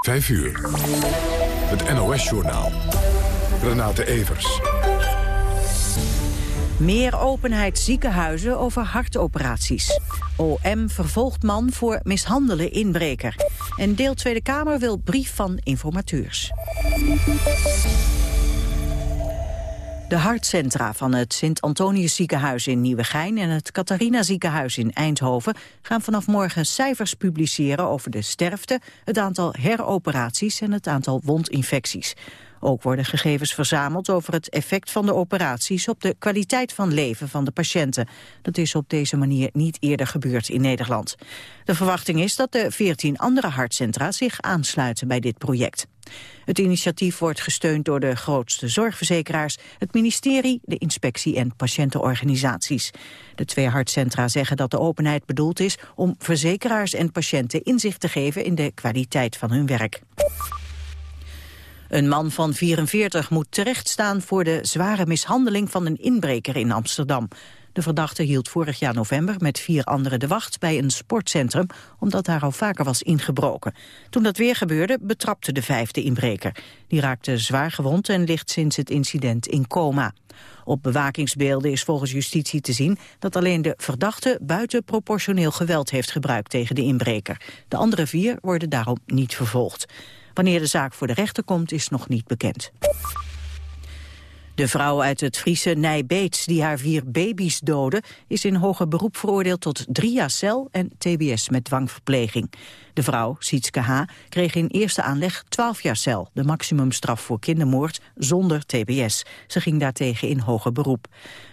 5 uur. Het NOS-journaal. Renate Evers. Meer openheid ziekenhuizen over hartoperaties. OM vervolgt man voor mishandelen inbreker. En deel Tweede Kamer wil brief van informateurs. De hartcentra van het Sint-Antonius ziekenhuis in Nieuwegein en het Catharina ziekenhuis in Eindhoven gaan vanaf morgen cijfers publiceren over de sterfte, het aantal heroperaties en het aantal wondinfecties. Ook worden gegevens verzameld over het effect van de operaties op de kwaliteit van leven van de patiënten. Dat is op deze manier niet eerder gebeurd in Nederland. De verwachting is dat de 14 andere hartcentra zich aansluiten bij dit project. Het initiatief wordt gesteund door de grootste zorgverzekeraars, het ministerie, de inspectie en patiëntenorganisaties. De twee hartcentra zeggen dat de openheid bedoeld is om verzekeraars en patiënten inzicht te geven in de kwaliteit van hun werk. Een man van 44 moet terechtstaan voor de zware mishandeling van een inbreker in Amsterdam. De verdachte hield vorig jaar november met vier anderen de wacht bij een sportcentrum, omdat daar al vaker was ingebroken. Toen dat weer gebeurde, betrapte de vijfde inbreker. Die raakte zwaar gewond en ligt sinds het incident in coma. Op bewakingsbeelden is volgens justitie te zien dat alleen de verdachte buitenproportioneel geweld heeft gebruikt tegen de inbreker. De andere vier worden daarom niet vervolgd. Wanneer de zaak voor de rechter komt is nog niet bekend. De vrouw uit het Friese Nijbeets die haar vier baby's doodde... is in hoger beroep veroordeeld tot drie jaar cel en tbs met dwangverpleging. De vrouw, Sietske H., kreeg in eerste aanleg 12 jaar cel... de maximumstraf voor kindermoord zonder tbs. Ze ging daartegen in hoger beroep.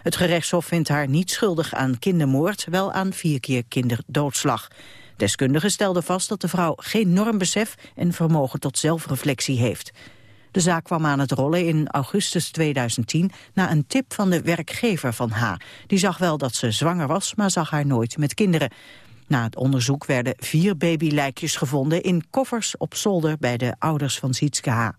Het gerechtshof vindt haar niet schuldig aan kindermoord... wel aan vier keer kinderdoodslag. Deskundigen stelden vast dat de vrouw geen normbesef en vermogen tot zelfreflectie heeft. De zaak kwam aan het rollen in augustus 2010 na een tip van de werkgever van H. Die zag wel dat ze zwanger was, maar zag haar nooit met kinderen. Na het onderzoek werden vier babylijkjes gevonden in koffers op zolder bij de ouders van Sietske H.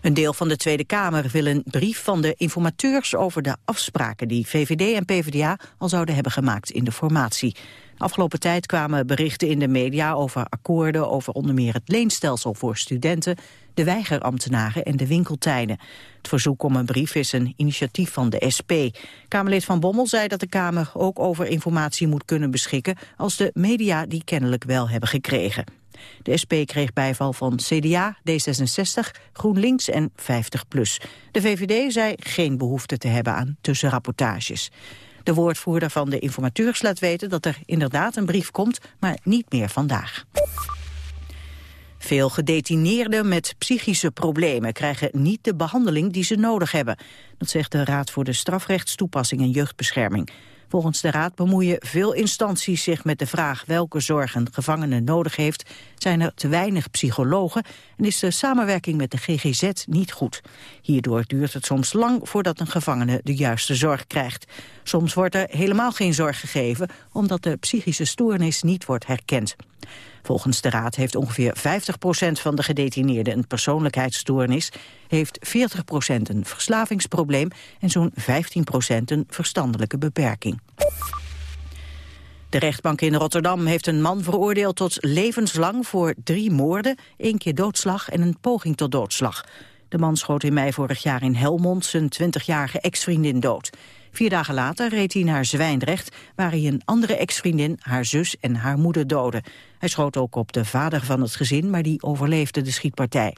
Een deel van de Tweede Kamer wil een brief van de informateurs over de afspraken die VVD en PvdA al zouden hebben gemaakt in de formatie. Afgelopen tijd kwamen berichten in de media over akkoorden over onder meer het leenstelsel voor studenten, de weigerambtenaren en de winkeltijden. Het verzoek om een brief is een initiatief van de SP. Kamerlid Van Bommel zei dat de Kamer ook over informatie moet kunnen beschikken als de media die kennelijk wel hebben gekregen. De SP kreeg bijval van CDA, D66, GroenLinks en 50PLUS. De VVD zei geen behoefte te hebben aan tussenrapportages. De woordvoerder van de informateurs laat weten dat er inderdaad een brief komt, maar niet meer vandaag. Veel gedetineerden met psychische problemen krijgen niet de behandeling die ze nodig hebben. Dat zegt de Raad voor de Strafrechtstoepassing en Jeugdbescherming. Volgens de Raad bemoeien veel instanties zich met de vraag welke zorg een gevangene nodig heeft. Zijn er te weinig psychologen en is de samenwerking met de GGZ niet goed. Hierdoor duurt het soms lang voordat een gevangene de juiste zorg krijgt. Soms wordt er helemaal geen zorg gegeven omdat de psychische stoornis niet wordt herkend. Volgens de Raad heeft ongeveer 50% van de gedetineerden een persoonlijkheidsstoornis, heeft 40% een verslavingsprobleem en zo'n 15% een verstandelijke beperking. De rechtbank in Rotterdam heeft een man veroordeeld tot levenslang voor drie moorden, één keer doodslag en een poging tot doodslag. De man schoot in mei vorig jaar in Helmond zijn 20-jarige ex-vriendin dood. Vier dagen later reed hij naar Zwijndrecht, waar hij een andere ex-vriendin, haar zus en haar moeder doodde. Hij schoot ook op de vader van het gezin, maar die overleefde de schietpartij.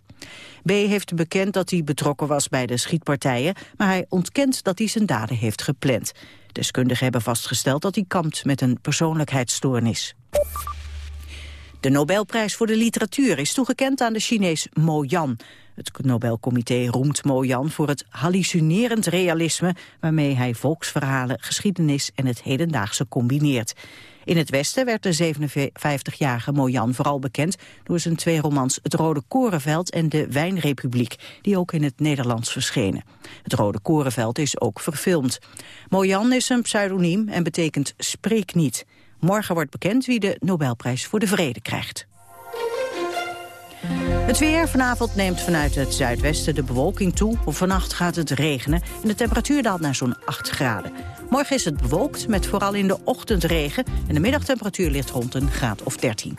B. heeft bekend dat hij betrokken was bij de schietpartijen, maar hij ontkent dat hij zijn daden heeft gepland. Deskundigen hebben vastgesteld dat hij kampt met een persoonlijkheidsstoornis. De Nobelprijs voor de literatuur is toegekend aan de Chinees Mo Yan. Het Nobelcomité roemt Mo Yan voor het hallucinerend realisme... waarmee hij volksverhalen, geschiedenis en het hedendaagse combineert. In het Westen werd de 57-jarige Mojan vooral bekend door zijn twee romans Het Rode Korenveld en De Wijnrepubliek, die ook in het Nederlands verschenen. Het Rode Korenveld is ook verfilmd. Mojan is een pseudoniem en betekent spreek niet. Morgen wordt bekend wie de Nobelprijs voor de Vrede krijgt. Het weer vanavond neemt vanuit het zuidwesten de bewolking toe. Vannacht gaat het regenen en de temperatuur daalt naar zo'n 8 graden. Morgen is het bewolkt met vooral in de ochtend regen... en de middagtemperatuur ligt rond een graad of 13.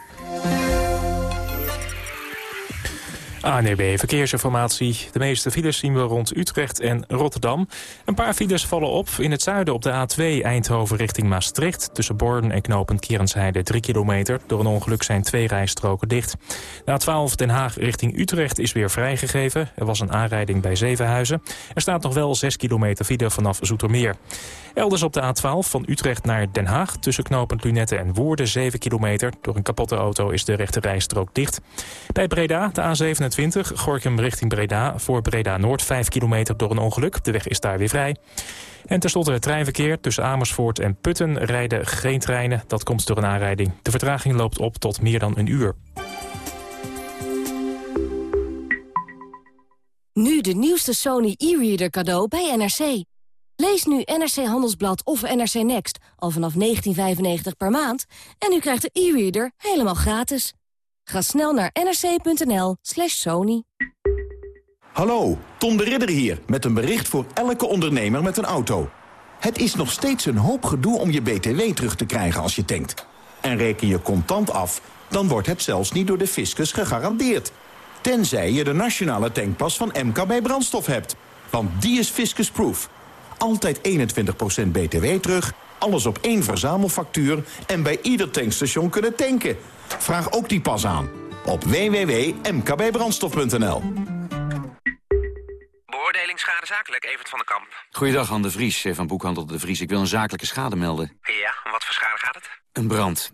ANEB Verkeersinformatie. De meeste files zien we rond Utrecht en Rotterdam. Een paar files vallen op. In het zuiden op de A2 Eindhoven richting Maastricht. Tussen Borden en Knopen Kerensheide 3 kilometer. Door een ongeluk zijn twee rijstroken dicht. De A12 Den Haag richting Utrecht is weer vrijgegeven. Er was een aanrijding bij Zevenhuizen. Er staat nog wel 6 kilometer file vanaf Zoetermeer. Elders op de A12 van Utrecht naar Den Haag... tussen knooppunt Lunette en Woerden 7 kilometer. Door een kapotte auto is de rechte rijstrook dicht. Bij Breda, de A27, Gorkum richting Breda... voor Breda Noord 5 kilometer door een ongeluk. De weg is daar weer vrij. En tenslotte het treinverkeer tussen Amersfoort en Putten rijden geen treinen. Dat komt door een aanrijding. De vertraging loopt op tot meer dan een uur. Nu de nieuwste Sony e-reader cadeau bij NRC. Lees nu NRC Handelsblad of NRC Next al vanaf 19,95 per maand... en u krijgt de e-reader helemaal gratis. Ga snel naar nrc.nl slash sony. Hallo, Tom de Ridder hier met een bericht voor elke ondernemer met een auto. Het is nog steeds een hoop gedoe om je BTW terug te krijgen als je tankt. En reken je contant af, dan wordt het zelfs niet door de fiscus gegarandeerd. Tenzij je de nationale tankpas van MKB Brandstof hebt. Want die is fiscusproof. Altijd 21% BTW terug, alles op één verzamelfactuur... en bij ieder tankstation kunnen tanken. Vraag ook die pas aan op www.mkbbrandstof.nl. Beoordeling schade zakelijk, Evert van den Kamp. Goeiedag, Han de Vries eh, van Boekhandel de Vries. Ik wil een zakelijke schade melden. Ja, wat voor schade gaat het? Een brand.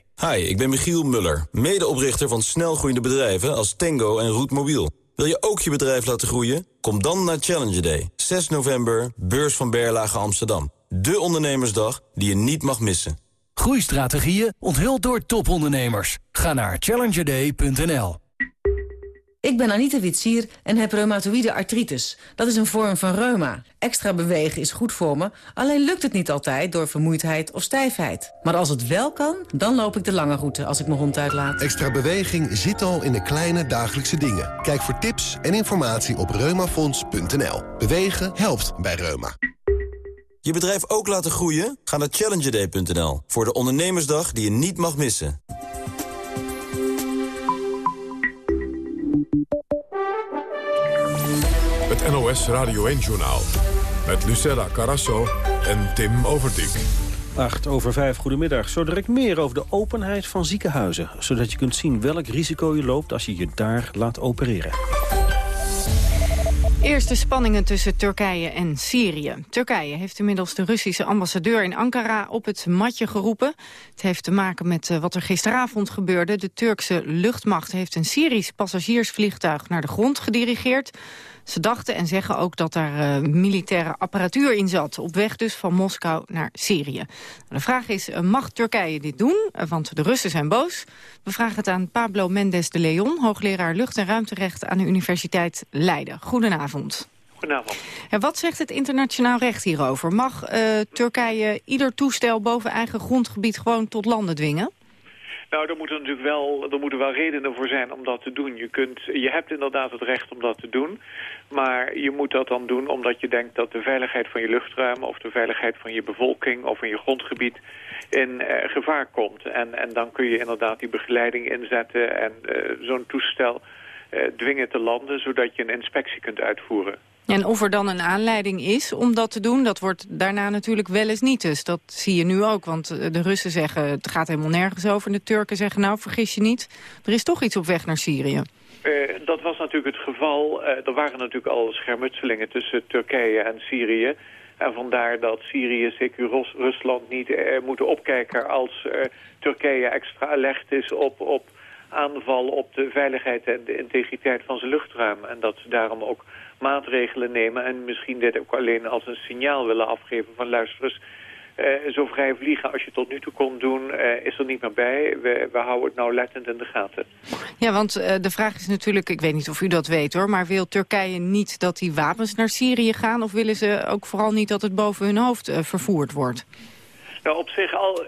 Hi, ik ben Michiel Muller, medeoprichter van snelgroeiende bedrijven als Tango en Roetmobiel. Wil je ook je bedrijf laten groeien? Kom dan naar Challenger Day, 6 november, beurs van Berlage Amsterdam. De ondernemersdag die je niet mag missen. Groeistrategieën onthuld door topondernemers. Ga naar challengerday.nl. Ik ben Anita Witsier en heb reumatoïde artritis. Dat is een vorm van reuma. Extra bewegen is goed voor me, alleen lukt het niet altijd door vermoeidheid of stijfheid. Maar als het wel kan, dan loop ik de lange route als ik mijn hond uitlaat. Extra beweging zit al in de kleine dagelijkse dingen. Kijk voor tips en informatie op reumafonds.nl. Bewegen helpt bij reuma. Je bedrijf ook laten groeien? Ga naar challengerday.nl voor de ondernemersdag die je niet mag missen. Het NOS Radio 1-journaal. Met Lucella Carasso en Tim Overdijk. 8 over 5, goedemiddag. Zo direct meer over de openheid van ziekenhuizen. Zodat je kunt zien welk risico je loopt als je je daar laat opereren. Eerste spanningen tussen Turkije en Syrië. Turkije heeft inmiddels de Russische ambassadeur in Ankara op het matje geroepen. Het heeft te maken met eh, wat er gisteravond gebeurde. De Turkse luchtmacht heeft een Syrisch passagiersvliegtuig naar de grond gedirigeerd. Ze dachten en zeggen ook dat daar uh, militaire apparatuur in zat. Op weg dus van Moskou naar Syrië. De vraag is, uh, mag Turkije dit doen? Uh, want de Russen zijn boos. We vragen het aan Pablo Mendes de Leon, hoogleraar lucht- en ruimterecht aan de Universiteit Leiden. Goedenavond. Goedenavond. En wat zegt het internationaal recht hierover? Mag Turkije ieder toestel boven eigen grondgebied gewoon tot landen dwingen? Nou, er moeten natuurlijk wel, er moeten wel redenen voor zijn om dat te doen. Je, kunt, je hebt inderdaad het recht om dat te doen. Maar je moet dat dan doen omdat je denkt dat de veiligheid van je luchtruim... of de veiligheid van je bevolking of van je grondgebied in uh, gevaar komt. En, en dan kun je inderdaad die begeleiding inzetten en uh, zo'n toestel uh, dwingen te landen... zodat je een inspectie kunt uitvoeren. En of er dan een aanleiding is om dat te doen, dat wordt daarna natuurlijk wel eens niet. Dus dat zie je nu ook, want de Russen zeggen het gaat helemaal nergens over. En de Turken zeggen nou, vergis je niet, er is toch iets op weg naar Syrië. Uh, dat was natuurlijk het geval. Uh, er waren natuurlijk al schermutselingen tussen Turkije en Syrië. En vandaar dat Syrië, zeker Rus Rusland, niet uh, moeten opkijken als Turkije extra alert is op, op aanval op de veiligheid en de integriteit van zijn luchtruim. En dat ze daarom ook maatregelen nemen en misschien dit ook alleen als een signaal willen afgeven van luister eens, uh, zo vrij vliegen als je tot nu toe kon doen, uh, is er niet meer bij. We, we houden het nauwlettend in de gaten. Ja, want uh, de vraag is natuurlijk, ik weet niet of u dat weet hoor... maar wil Turkije niet dat die wapens naar Syrië gaan... of willen ze ook vooral niet dat het boven hun hoofd vervoerd wordt? Nou, op zich, al,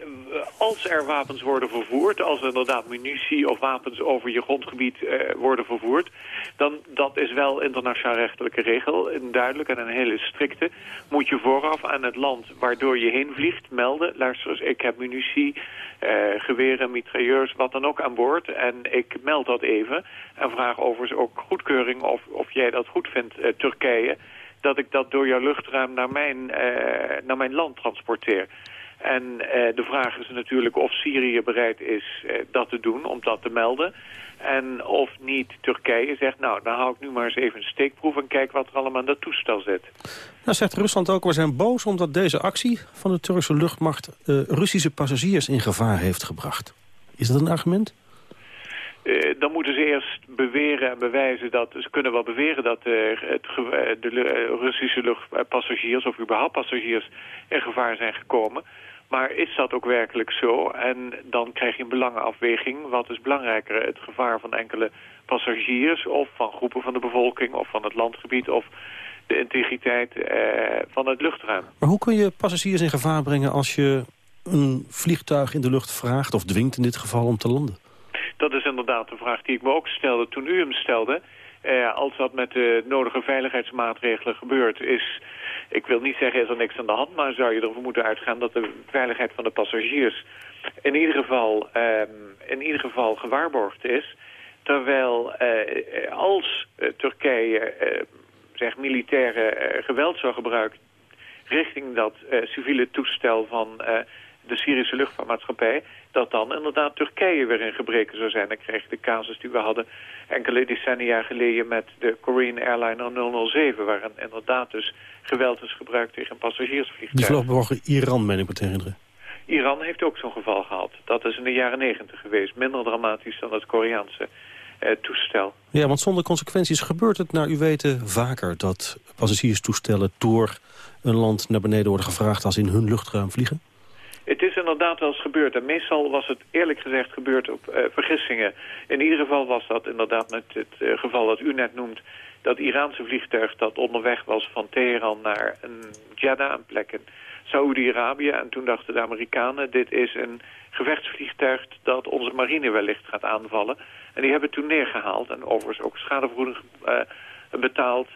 als er wapens worden vervoerd, als er inderdaad munitie of wapens over je grondgebied uh, worden vervoerd, dan dat is wel internationaal rechtelijke regel, een duidelijk en een hele strikte. Moet je vooraf aan het land waardoor je heen vliegt melden, luister eens, ik heb munitie, uh, geweren, mitrailleurs, wat dan ook aan boord en ik meld dat even en vraag overigens ook goedkeuring of, of jij dat goed vindt, uh, Turkije, dat ik dat door jouw luchtruim naar mijn, naar mijn land transporteer. En uh, de vraag is natuurlijk of Syrië bereid is uh, dat te doen, om dat te melden. En of niet Turkije zegt, nou, dan hou ik nu maar eens even een steekproef... en kijk wat er allemaal aan dat toestel zit. Nou zegt Rusland ook, we zijn boos omdat deze actie van de Turkse luchtmacht... Uh, Russische passagiers in gevaar heeft gebracht. Is dat een argument? Uh, dan moeten ze eerst beweren en bewijzen dat... ze kunnen wel beweren dat uh, het, de Russische luchtpassagiers... of überhaupt passagiers in gevaar zijn gekomen... Maar is dat ook werkelijk zo? En dan krijg je een belangenafweging. Wat is belangrijker? Het gevaar van enkele passagiers... of van groepen van de bevolking of van het landgebied... of de integriteit eh, van het luchtruim. Maar hoe kun je passagiers in gevaar brengen... als je een vliegtuig in de lucht vraagt, of dwingt in dit geval, om te landen? Dat is inderdaad de vraag die ik me ook stelde toen u hem stelde. Eh, als dat met de nodige veiligheidsmaatregelen gebeurt... is ik wil niet zeggen is er niks aan de hand, maar zou je ervoor moeten uitgaan dat de veiligheid van de passagiers in ieder geval, um, in ieder geval gewaarborgd is. Terwijl uh, als uh, Turkije uh, zeg, militaire geweld zou gebruiken richting dat civiele toestel van de Syrische luchtvaartmaatschappij... dat dan inderdaad Turkije weer in gebreken zou zijn. Dan krijg je de casus die we hadden enkele decennia geleden... met de Korean Airliner 007... waar inderdaad dus geweld is gebruikt tegen passagiersvliegtuigen. Die vloog morgen Iran, ben ik me te herinneren. Iran heeft ook zo'n geval gehad. Dat is in de jaren negentig geweest. Minder dramatisch dan het Koreaanse eh, toestel. Ja, want zonder consequenties gebeurt het naar uw weten vaker... dat passagierstoestellen door een land naar beneden worden gevraagd... als in hun luchtruim vliegen? Het is inderdaad wel eens gebeurd. En meestal was het eerlijk gezegd gebeurd op uh, vergissingen. In ieder geval was dat inderdaad met het uh, geval dat u net noemt... dat Iraanse vliegtuig dat onderweg was van Teheran naar een Jeddah, een plek in Saoedi-Arabië. En toen dachten de Amerikanen, dit is een gevechtsvliegtuig dat onze marine wellicht gaat aanvallen. En die hebben toen neergehaald en overigens ook schadevergoeding uh, betaald...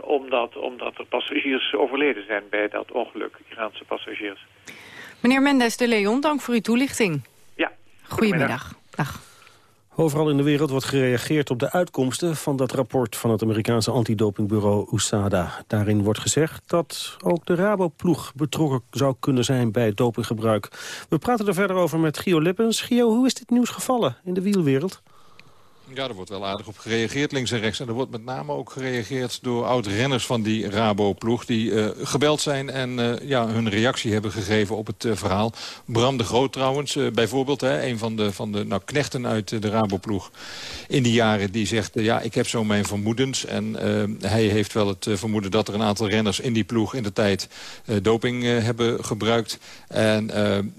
omdat, omdat er passagiers overleden zijn bij dat ongeluk, Iraanse passagiers. Meneer Mendes de Leon, dank voor uw toelichting. Ja. Goedemiddag. Dag. Overal in de wereld wordt gereageerd op de uitkomsten van dat rapport van het Amerikaanse antidopingbureau USADA. Daarin wordt gezegd dat ook de Raboploeg betrokken zou kunnen zijn bij dopinggebruik. We praten er verder over met Gio Lippens. Gio, hoe is dit nieuws gevallen in de wielwereld? Ja, er wordt wel aardig op gereageerd links en rechts. En er wordt met name ook gereageerd door oud-renners van die Rabo-ploeg... die uh, gebeld zijn en uh, ja, hun reactie hebben gegeven op het uh, verhaal. Bram de Groot trouwens, bijvoorbeeld, hè, een van de, van de nou, knechten uit de Rabo-ploeg... in die jaren, die zegt, ja, ik heb zo mijn vermoedens. En hij heeft wel het vermoeden dat er een aantal renners in die ploeg... in de tijd doping hebben gebruikt. En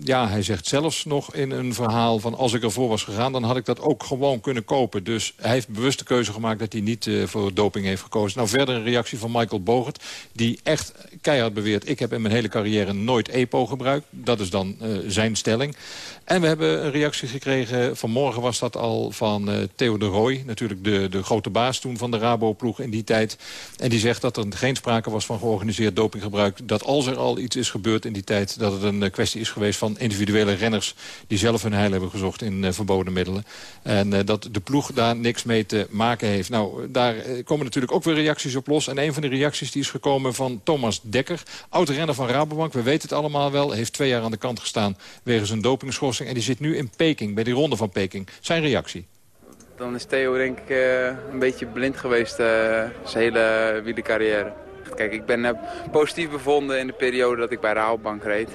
ja, hij zegt zelfs nog in een verhaal van... als ik ervoor was gegaan, dan had ik dat ook gewoon kunnen kopen. Dus hij heeft bewust de keuze gemaakt dat hij niet uh, voor doping heeft gekozen. Nou, verder een reactie van Michael Bogert. Die echt keihard beweert, ik heb in mijn hele carrière nooit EPO gebruikt. Dat is dan uh, zijn stelling. En we hebben een reactie gekregen, vanmorgen was dat al, van uh, Theo de Rooij. Natuurlijk de, de grote baas toen van de Rabo-ploeg in die tijd. En die zegt dat er geen sprake was van georganiseerd dopinggebruik. Dat als er al iets is gebeurd in die tijd... dat het een kwestie is geweest van individuele renners... die zelf hun heil hebben gezocht in verboden middelen. En dat de ploeg daar niks mee te maken heeft. Nou, daar komen natuurlijk ook weer reacties op los. En een van de reacties die is gekomen van Thomas Dekker. Oud-renner van Rabobank, we weten het allemaal wel. Heeft twee jaar aan de kant gestaan wegens een dopingschorsing en die zit nu in Peking, bij die ronde van Peking. Zijn reactie? Dan is Theo denk ik uh, een beetje blind geweest uh, zijn hele wielercarrière. Kijk, ik ben positief bevonden in de periode dat ik bij Rabobank reed.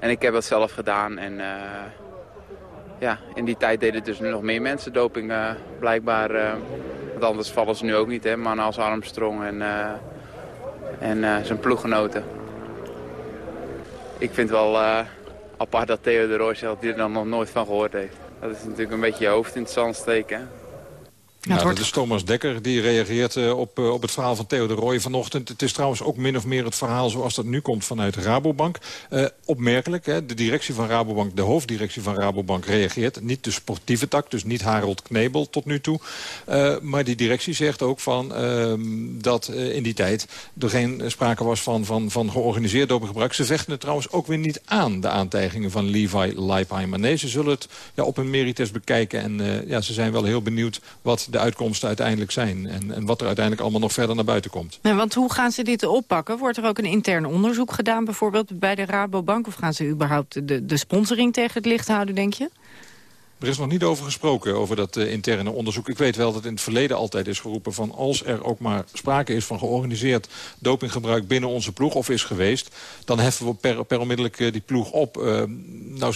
En ik heb dat zelf gedaan. En ja, in die tijd deden dus nog meer mensen doping blijkbaar. want anders vallen ze nu ook niet, hè. Mannen als Armstrong en, en zijn ploeggenoten. ik vind het wel apart dat Theo de hij er dan nog nooit van gehoord heeft. Dat is natuurlijk een beetje je hoofd in het zand steken. Ja, dat is Thomas Dekker die reageert uh, op, uh, op het verhaal van Theo de Rooij vanochtend. Het is trouwens ook min of meer het verhaal zoals dat nu komt vanuit Rabobank. Uh, opmerkelijk, hè, de directie van Rabobank, de hoofddirectie van Rabobank reageert. Niet de sportieve tak, dus niet Harold Knebel tot nu toe. maar die directie zegt ook van, ehm, dat in die tijd er geen sprake was van, van, van georganiseerd dopinggebruik. Ze vechten het trouwens ook weer niet aan, de aantijgingen van Levi Leipheimer. Nee, ze zullen het ja, op een merites bekijken. En ja, ze zijn wel heel benieuwd wat de uitkomsten uiteindelijk zijn. En, en wat er uiteindelijk allemaal nog verder naar buiten komt. Ja, want hoe gaan ze dit oppakken? Wordt er ook een intern onderzoek gedaan bijvoorbeeld bij de Rabobank? Of gaan ze überhaupt de, de sponsoring tegen het licht houden, denk je? Er is nog niet over gesproken, over dat uh, interne onderzook. Ik weet wel dat in het verleden altijd is geroepen van... als er ook maar sprake is van georganiseerd dopinggebruik binnen onze ploeg... of is geweest, dan heffen we per, per onmiddellijk uh, die ploeg op. Uh, nou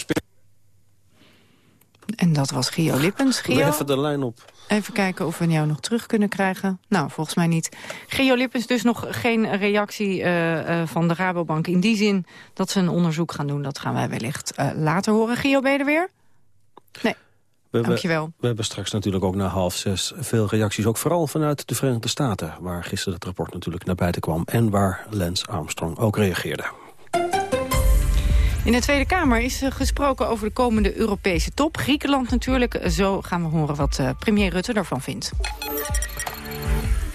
en dat was Gio Lippens. Gio? even de lijn op. Even kijken of we jou nog terug kunnen krijgen. Nou, volgens mij niet. Gio Lippens dus nog geen reactie uh, uh, van de Rabobank. In die zin dat ze een onderzoek gaan doen. Dat gaan wij wellicht uh, later horen. Gio, ben je er weer? Nee. We Dankjewel. We, we hebben straks natuurlijk ook na half zes veel reacties. Ook vooral vanuit de Verenigde Staten. Waar gisteren het rapport natuurlijk naar buiten kwam. En waar Lance Armstrong ook reageerde. In de Tweede Kamer is gesproken over de komende Europese top. Griekenland natuurlijk. Zo gaan we horen wat premier Rutte ervan vindt.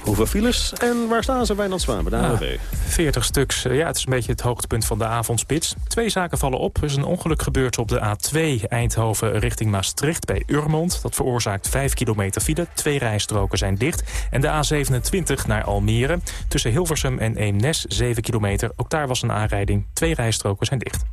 Hoeveel files en waar staan ze, Wijnand Zwaan, bij de ANWB? Ja, 40 stuks. Ja, het is een beetje het hoogtepunt van de avondspits. Twee zaken vallen op. Er is een ongeluk gebeurd op de A2 Eindhoven richting Maastricht bij Urmond. Dat veroorzaakt 5 kilometer file. Twee rijstroken zijn dicht. En de A27 naar Almere. Tussen Hilversum en Eemnes 7 kilometer. Ook daar was een aanrijding. Twee rijstroken zijn dicht.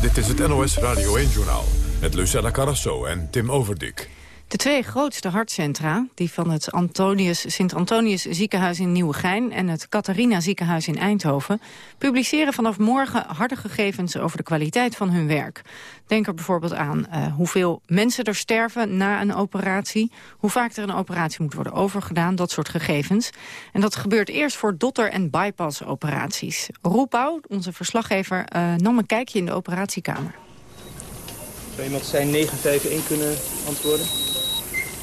Dit is het NOS Radio 1-journaal. Met Lucella Carrasso en Tim Overdik. De twee grootste hartcentra, die van het Antonius, Sint-Antonius ziekenhuis in Nieuwegein en het Catharina ziekenhuis in Eindhoven, publiceren vanaf morgen harde gegevens over de kwaliteit van hun werk. Denk er bijvoorbeeld aan uh, hoeveel mensen er sterven na een operatie, hoe vaak er een operatie moet worden overgedaan, dat soort gegevens. En dat gebeurt eerst voor dotter- en bypass-operaties. Roepau, onze verslaggever, uh, nam een kijkje in de operatiekamer. Zou iemand zijn 951 kunnen antwoorden?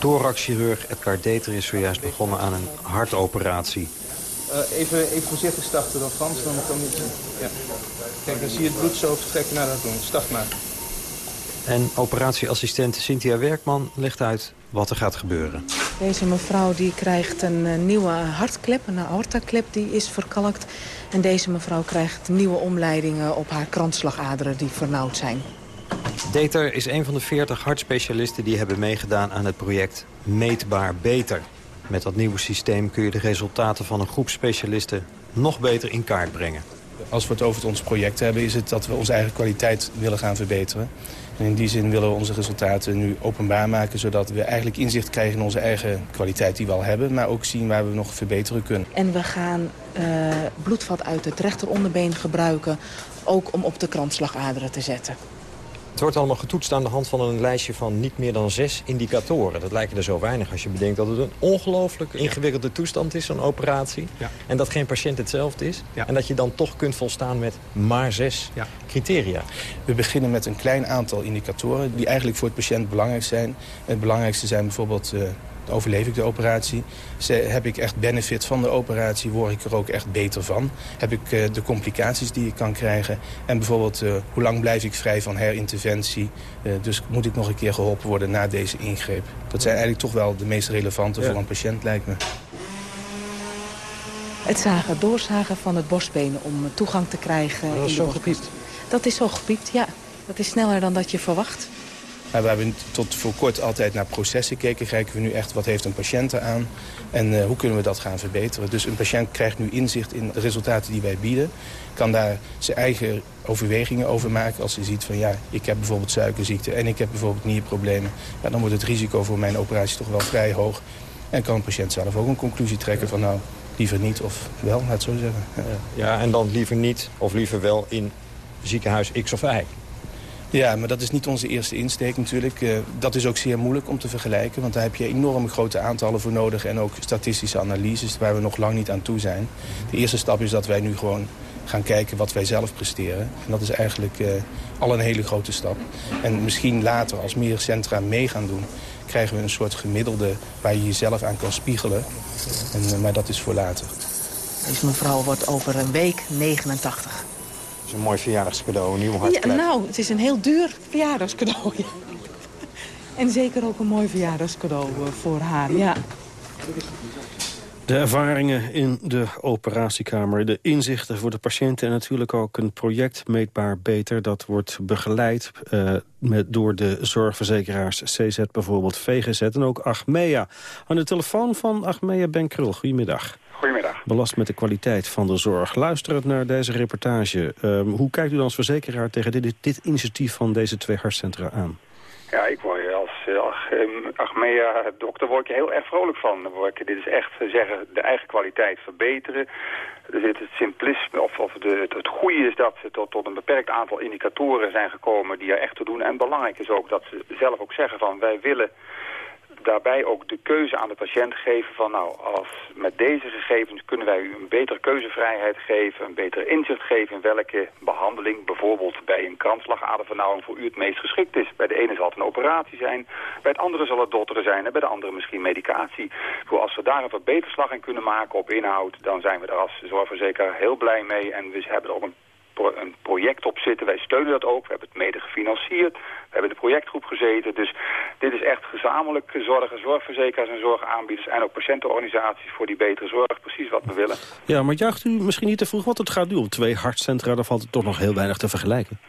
Thoraxchirurg Edgar Deter is zojuist begonnen aan een hartoperatie. Uh, even, even voorzichtig starten dan Frans, dan kan niet. Ja. Kijk, dan zie je het bloed zo vertrekken naar dat doen. Start maar. En operatieassistent Cynthia Werkman legt uit wat er gaat gebeuren. Deze mevrouw die krijgt een uh, nieuwe hartklep, een aortaklep die is verkalkt. En deze mevrouw krijgt nieuwe omleidingen op haar kransslagaderen die vernauwd zijn. Deter is een van de 40 hartspecialisten die hebben meegedaan aan het project Meetbaar Beter. Met dat nieuwe systeem kun je de resultaten van een groep specialisten nog beter in kaart brengen. Als we het over ons project hebben, is het dat we onze eigen kwaliteit willen gaan verbeteren. En in die zin willen we onze resultaten nu openbaar maken... zodat we eigenlijk inzicht krijgen in onze eigen kwaliteit die we al hebben... maar ook zien waar we nog verbeteren kunnen. En we gaan uh, bloedvat uit het rechteronderbeen gebruiken... ook om op de kransslagaderen te zetten. Het wordt allemaal getoetst aan de hand van een lijstje van niet meer dan zes indicatoren. Dat lijken er zo weinig als je bedenkt dat het een ongelooflijk ingewikkelde toestand is, zo'n operatie. Ja. En dat geen patiënt hetzelfde is. Ja. En dat je dan toch kunt volstaan met maar zes ja. criteria. We beginnen met een klein aantal indicatoren die eigenlijk voor het patiënt belangrijk zijn. Het belangrijkste zijn bijvoorbeeld... Overleef ik de operatie? Heb ik echt benefit van de operatie? Word ik er ook echt beter van? Heb ik uh, de complicaties die ik kan krijgen? En bijvoorbeeld, uh, hoe lang blijf ik vrij van herinterventie? Uh, dus moet ik nog een keer geholpen worden na deze ingreep? Dat zijn eigenlijk toch wel de meest relevante ja. voor een patiënt, lijkt me. Het zagen, doorzagen van het borstbeen om toegang te krijgen. Dat is zo gepiept? Dat is zo gepiept, ja. Dat is sneller dan dat je verwacht. We hebben tot voor kort altijd naar processen gekeken. Kijken we nu echt wat heeft een patiënt eraan en uh, hoe kunnen we dat gaan verbeteren. Dus een patiënt krijgt nu inzicht in de resultaten die wij bieden. Kan daar zijn eigen overwegingen over maken. Als hij ziet van ja, ik heb bijvoorbeeld suikerziekte en ik heb bijvoorbeeld nierproblemen. Ja, dan wordt het risico voor mijn operatie toch wel vrij hoog. En kan een patiënt zelf ook een conclusie trekken van nou, liever niet of wel, laat het zo zeggen. Ja en dan liever niet of liever wel in ziekenhuis X of Y. Ja, maar dat is niet onze eerste insteek natuurlijk. Uh, dat is ook zeer moeilijk om te vergelijken, want daar heb je enorm grote aantallen voor nodig... en ook statistische analyses waar we nog lang niet aan toe zijn. De eerste stap is dat wij nu gewoon gaan kijken wat wij zelf presteren. En dat is eigenlijk uh, al een hele grote stap. En misschien later, als meer centra mee gaan doen... krijgen we een soort gemiddelde waar je jezelf aan kan spiegelen. En, uh, maar dat is voor later. Deze mevrouw wordt over een week 89. Is een mooi verjaardagscadeau, een nieuw hartklep. Ja, nou, het is een heel duur verjaardagscadeau. Ja. En zeker ook een mooi verjaardagscadeau uh, voor haar, ja. De ervaringen in de operatiekamer, de inzichten voor de patiënten... en natuurlijk ook een project Meetbaar Beter. Dat wordt begeleid uh, met, door de zorgverzekeraars CZ, bijvoorbeeld VGZ en ook Achmea. Aan de telefoon van Achmea Ben Krul. Goedemiddag. Goedemiddag. Belast met de kwaliteit van de zorg. Luisterend naar deze reportage, uh, hoe kijkt u dan als verzekeraar... tegen dit, dit initiatief van deze twee hartcentra aan? Ja, ik word als Achmea dokter word ik heel erg vrolijk van. Dan word ik, dit is echt zeggen, de eigen kwaliteit verbeteren. Er zit het simplisme, of, of de, het, het goede is dat ze tot, tot een beperkt aantal indicatoren zijn gekomen die er echt toe doen. En belangrijk is ook dat ze zelf ook zeggen van wij willen daarbij ook de keuze aan de patiënt geven van nou, als met deze gegevens kunnen wij u een betere keuzevrijheid geven, een beter inzicht geven in welke behandeling bijvoorbeeld bij een kransslagadervernauwing voor u het meest geschikt is. Bij de ene zal het een operatie zijn, bij het andere zal het dotteren zijn en bij de andere misschien medicatie. Voor als we daar een verbeterslag in kunnen maken op inhoud, dan zijn we er als zorgverzekeraar heel blij mee en we hebben er ook een een project op zitten. Wij steunen dat ook. We hebben het mede gefinancierd. We hebben de projectgroep gezeten. Dus dit is echt gezamenlijk zorgen, zorgverzekeraars en zorgaanbieders... en ook patiëntenorganisaties voor die betere zorg. Precies wat we willen. Ja, maar juicht u misschien niet te vroeg wat het gaat doen? Op twee hartcentra, daar valt het toch nog heel weinig te vergelijken.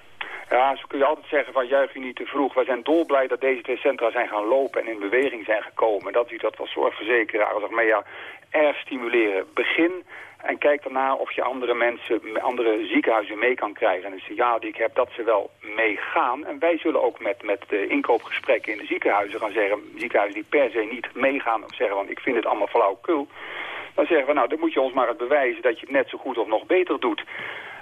Ja, zo kun je altijd zeggen van juich u niet te vroeg. Wij zijn dolblij dat deze twee centra zijn gaan lopen en in beweging zijn gekomen. Dat u dat als zorgverzekeraar als ja erg stimuleren. Begin en kijk daarna of je andere mensen, andere ziekenhuizen mee kan krijgen. En een signaal die ik heb dat ze wel meegaan. En wij zullen ook met, met de inkoopgesprekken in de ziekenhuizen gaan zeggen... ziekenhuizen die per se niet meegaan of zeggen... want ik vind het allemaal flauwkul. Dan zeggen we, nou, dan moet je ons maar het bewijzen dat je het net zo goed of nog beter doet.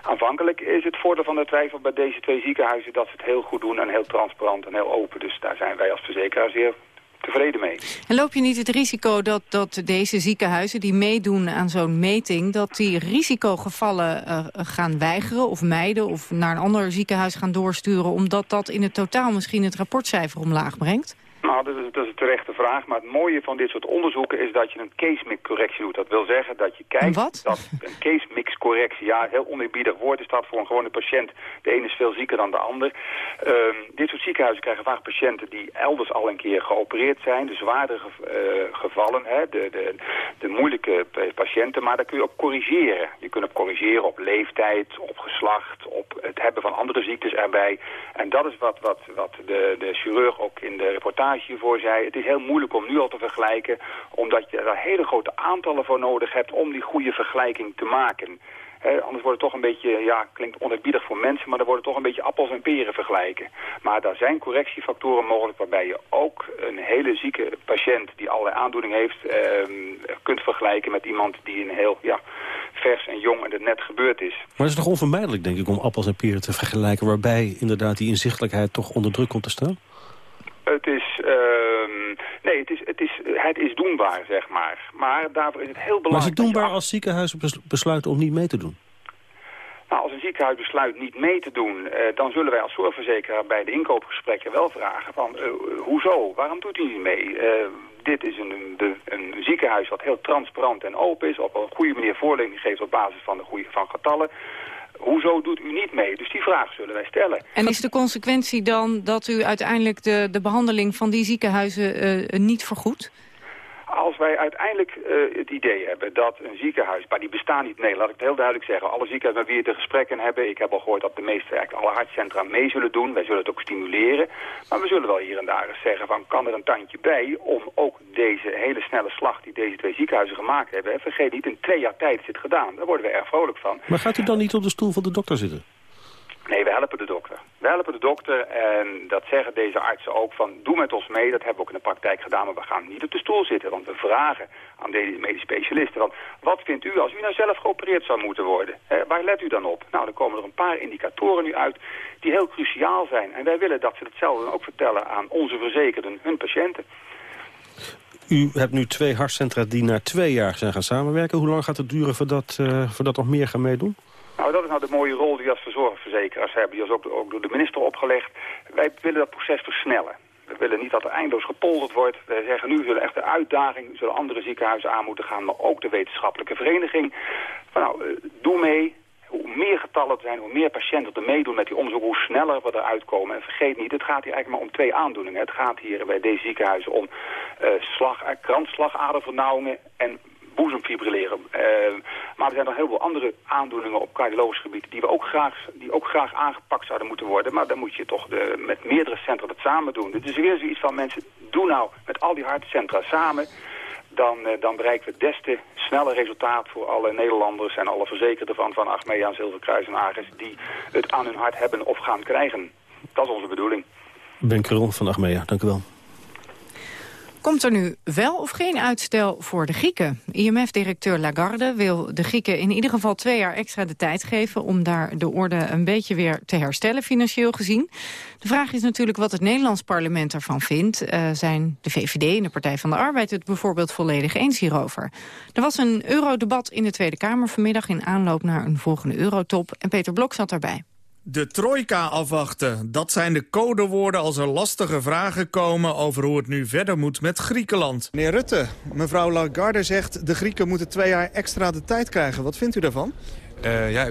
Aanvankelijk is het voordeel van de twijfel bij deze twee ziekenhuizen... dat ze het heel goed doen en heel transparant en heel open. Dus daar zijn wij als verzekeraar zeer tevreden mee. En loop je niet het risico dat, dat deze ziekenhuizen die meedoen aan zo'n meting... dat die risicogevallen uh, gaan weigeren of mijden... of naar een ander ziekenhuis gaan doorsturen... omdat dat in het totaal misschien het rapportcijfer omlaag brengt? Nou, dat is, dat is een terechte vraag. Maar het mooie van dit soort onderzoeken is dat je een case mix correctie doet. Dat wil zeggen dat je kijkt... Wat? Dat een case mix correctie, ja, heel oneerbiedig woord is dat voor een gewone patiënt. De ene is veel zieker dan de ander. Um, dit soort ziekenhuizen krijgen vaak patiënten die elders al een keer geopereerd zijn. De zwaardere uh, gevallen, hè, de, de, de moeilijke patiënten. Maar daar kun je op corrigeren. Je kunt op corrigeren op leeftijd, op geslacht, op het hebben van andere ziektes erbij. En dat is wat, wat, wat de, de chirurg ook in de reportage hiervoor zei... het is heel moeilijk om nu al te vergelijken... omdat je daar hele grote aantallen voor nodig hebt om die goede vergelijking te maken. anders wordt het toch een beetje, ja, klinkt onerbiedig voor mensen... maar dan worden toch een beetje appels en peren vergelijken. Maar daar zijn correctiefactoren mogelijk... waarbij je ook een hele zieke patiënt die allerlei aandoening heeft... Eh, kunt vergelijken met iemand die een heel ja, vers en jong en het net gebeurd is. Maar het is toch onvermijdelijk, denk ik, om appels en peren te vergelijken... waarbij inderdaad die inzichtelijkheid toch onder druk komt te staan? Het is, uh, nee, het is, het, is, het is doenbaar, zeg maar. Maar daarvoor is het heel belangrijk... Maar is het doenbaar als ziekenhuizen besluiten om niet mee te doen? Nou, als een ziekenhuis besluit niet mee te doen, uh, dan zullen wij als zorgverzekeraar bij de inkoopgesprekken wel vragen van, uh, hoezo, waarom doet u niet mee? Uh, dit is een, een, een, ziekenhuis wat heel transparant en open is, op een goede manier voorlichting geeft op basis van de goede van getallen hoezo doet u niet mee? Dus die vraag zullen wij stellen. En is de consequentie dan dat u uiteindelijk de, de behandeling van die ziekenhuizen uh, niet vergoedt? Als wij uiteindelijk uh, het idee hebben dat een ziekenhuis, maar die bestaan niet, nee, laat ik het heel duidelijk zeggen. Alle ziekenhuizen met wie we de gesprekken hebben, ik heb al gehoord dat de meeste, eigenlijk alle hartcentra mee zullen doen. Wij zullen het ook stimuleren. Maar we zullen wel hier en daar eens zeggen van, kan er een tandje bij om ook deze hele snelle slag die deze twee ziekenhuizen gemaakt hebben. En vergeet niet, in twee jaar tijd is het gedaan. Daar worden we erg vrolijk van. Maar gaat u dan niet op de stoel van de dokter zitten? Nee, we helpen de dokter. We helpen de dokter en dat zeggen deze artsen ook van doe met ons mee. Dat hebben we ook in de praktijk gedaan, maar we gaan niet op de stoel zitten. Want we vragen aan deze medische specialisten. Want wat vindt u als u nou zelf geopereerd zou moeten worden? waar let u dan op? Nou, dan komen er een paar indicatoren nu uit die heel cruciaal zijn. En wij willen dat ze hetzelfde ook vertellen aan onze verzekerden, hun patiënten. U hebt nu twee hartcentra die na twee jaar zijn gaan samenwerken. Hoe lang gaat het duren voordat, uh, voordat nog meer gaan meedoen? Nou, dat is nou de mooie rol die als verzorgverzekeraars hebben. Die is ook, ook door de minister opgelegd. Wij willen dat proces versnellen. We willen niet dat er eindeloos gepolderd wordt. We zeggen nu zullen echt de uitdaging, zullen andere ziekenhuizen aan moeten gaan, maar ook de wetenschappelijke vereniging. Nou, eh, doe mee. Hoe meer getallen er zijn, hoe meer patiënten er meedoen met die onderzoek, hoe sneller we eruit komen. En vergeet niet, het gaat hier eigenlijk maar om twee aandoeningen. Het gaat hier bij deze ziekenhuizen om uh, slag, kransslagadervernauwingen en boezemfibrilleren. Uh, maar er zijn nog heel veel andere aandoeningen op cardiologisch gebied die, we ook graag, die ook graag aangepakt zouden moeten worden. Maar dan moet je toch de, met meerdere centra dat samen doen. Is weer zoiets van mensen, doe nou met al die hartcentra samen. Dan, uh, dan bereiken we des te sneller resultaat voor alle Nederlanders en alle verzekerden van, van Achmea, Zilverkruis en Agis die het aan hun hart hebben of gaan krijgen. Dat is onze bedoeling. Ben Krul van Achmea, dank u wel. Komt er nu wel of geen uitstel voor de Grieken? IMF-directeur Lagarde wil de Grieken in ieder geval twee jaar extra de tijd geven... om daar de orde een beetje weer te herstellen, financieel gezien. De vraag is natuurlijk wat het Nederlands parlement ervan vindt. Uh, zijn de VVD en de Partij van de Arbeid het bijvoorbeeld volledig eens hierover? Er was een eurodebat in de Tweede Kamer vanmiddag... in aanloop naar een volgende eurotop en Peter Blok zat daarbij. De trojka afwachten, dat zijn de codewoorden als er lastige vragen komen over hoe het nu verder moet met Griekenland. Meneer Rutte, mevrouw Lagarde zegt de Grieken moeten twee jaar extra de tijd krijgen. Wat vindt u daarvan? Uh, ja,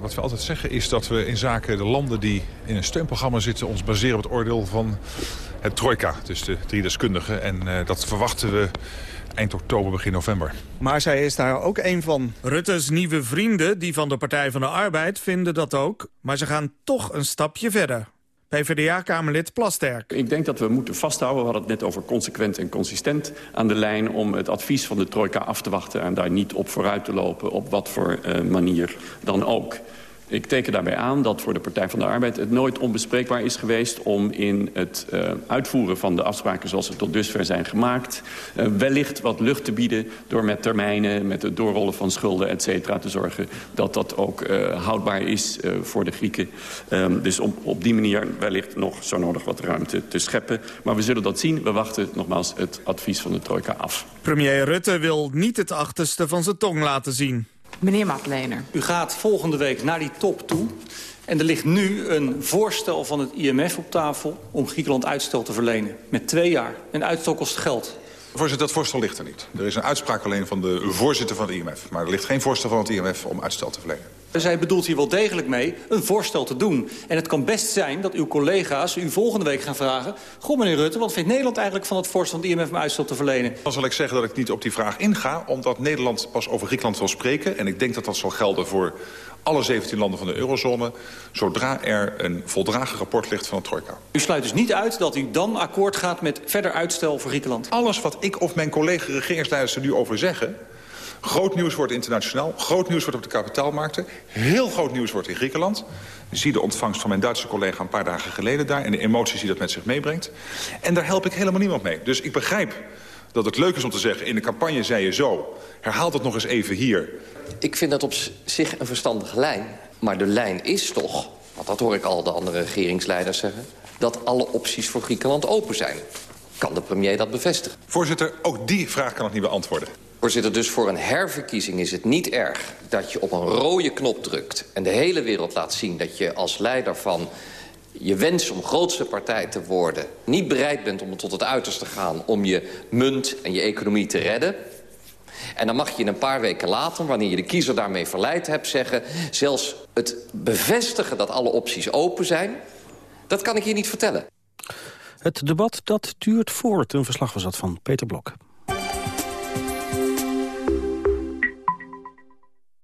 wat we altijd zeggen is dat we in zaken de landen die in een steunprogramma zitten... ons baseren op het oordeel van het trojka, dus de drie deskundigen. En uh, dat verwachten we eind oktober, begin november. Maar zij is daar ook een van. Rutte's nieuwe vrienden, die van de Partij van de Arbeid, vinden dat ook. Maar ze gaan toch een stapje verder. PvdA-kamerlid Plasterk. Ik denk dat we moeten vasthouden, we hadden het net over consequent en consistent... aan de lijn om het advies van de trojka af te wachten... en daar niet op vooruit te lopen, op wat voor uh, manier dan ook. Ik teken daarbij aan dat voor de Partij van de Arbeid het nooit onbespreekbaar is geweest... om in het uh, uitvoeren van de afspraken zoals ze tot dusver zijn gemaakt... Uh, wellicht wat lucht te bieden door met termijnen, met het doorrollen van schulden, et cetera... te zorgen dat dat ook uh, houdbaar is voor de Grieken. Um, dus op, op die manier wellicht nog zo nodig wat ruimte te scheppen. Maar we zullen dat zien. We wachten nogmaals het advies van de trojka af. Premier Rutte wil niet het achterste van zijn tong laten zien. Meneer Matlener. U gaat volgende week naar die top toe. En er ligt nu een voorstel van het IMF op tafel om Griekenland uitstel te verlenen. Met twee jaar. En uitstel kost geld. Voorzitter, dat voorstel ligt er niet. Er is een uitspraak alleen van de voorzitter van het IMF. Maar er ligt geen voorstel van het IMF om uitstel te verlenen. Zij bedoelt hier wel degelijk mee een voorstel te doen. En het kan best zijn dat uw collega's u volgende week gaan vragen... Goh, meneer Rutte, wat vindt Nederland eigenlijk van het voorstel van het IMF om uitstel te verlenen? Dan zal ik zeggen dat ik niet op die vraag inga... omdat Nederland pas over Griekenland wil spreken. En ik denk dat dat zal gelden voor alle 17 landen van de eurozone... zodra er een voldragen rapport ligt van de trojka. U sluit dus niet uit dat u dan akkoord gaat met verder uitstel voor Griekenland? Alles wat ik of mijn collega-regeringsleiders er nu over zeggen... Groot nieuws wordt internationaal, groot nieuws wordt op de kapitaalmarkten... heel groot nieuws wordt in Griekenland. Je ziet de ontvangst van mijn Duitse collega een paar dagen geleden daar... en de emoties die dat met zich meebrengt. En daar help ik helemaal niemand mee. Dus ik begrijp dat het leuk is om te zeggen... in de campagne zei je zo, herhaal dat nog eens even hier. Ik vind dat op zich een verstandige lijn. Maar de lijn is toch, want dat hoor ik al de andere regeringsleiders zeggen... dat alle opties voor Griekenland open zijn. Kan de premier dat bevestigen? Voorzitter, ook die vraag kan ik niet beantwoorden. Voorzitter, dus voor een herverkiezing is het niet erg dat je op een rode knop drukt... en de hele wereld laat zien dat je als leider van je wens om grootste partij te worden... niet bereid bent om tot het uiterste te gaan om je munt en je economie te redden... En dan mag je een paar weken later, wanneer je de kiezer daarmee verleid hebt... zeggen, zelfs het bevestigen dat alle opties open zijn... dat kan ik je niet vertellen. Het debat dat duurt voort. Een verslag was dat van Peter Blok.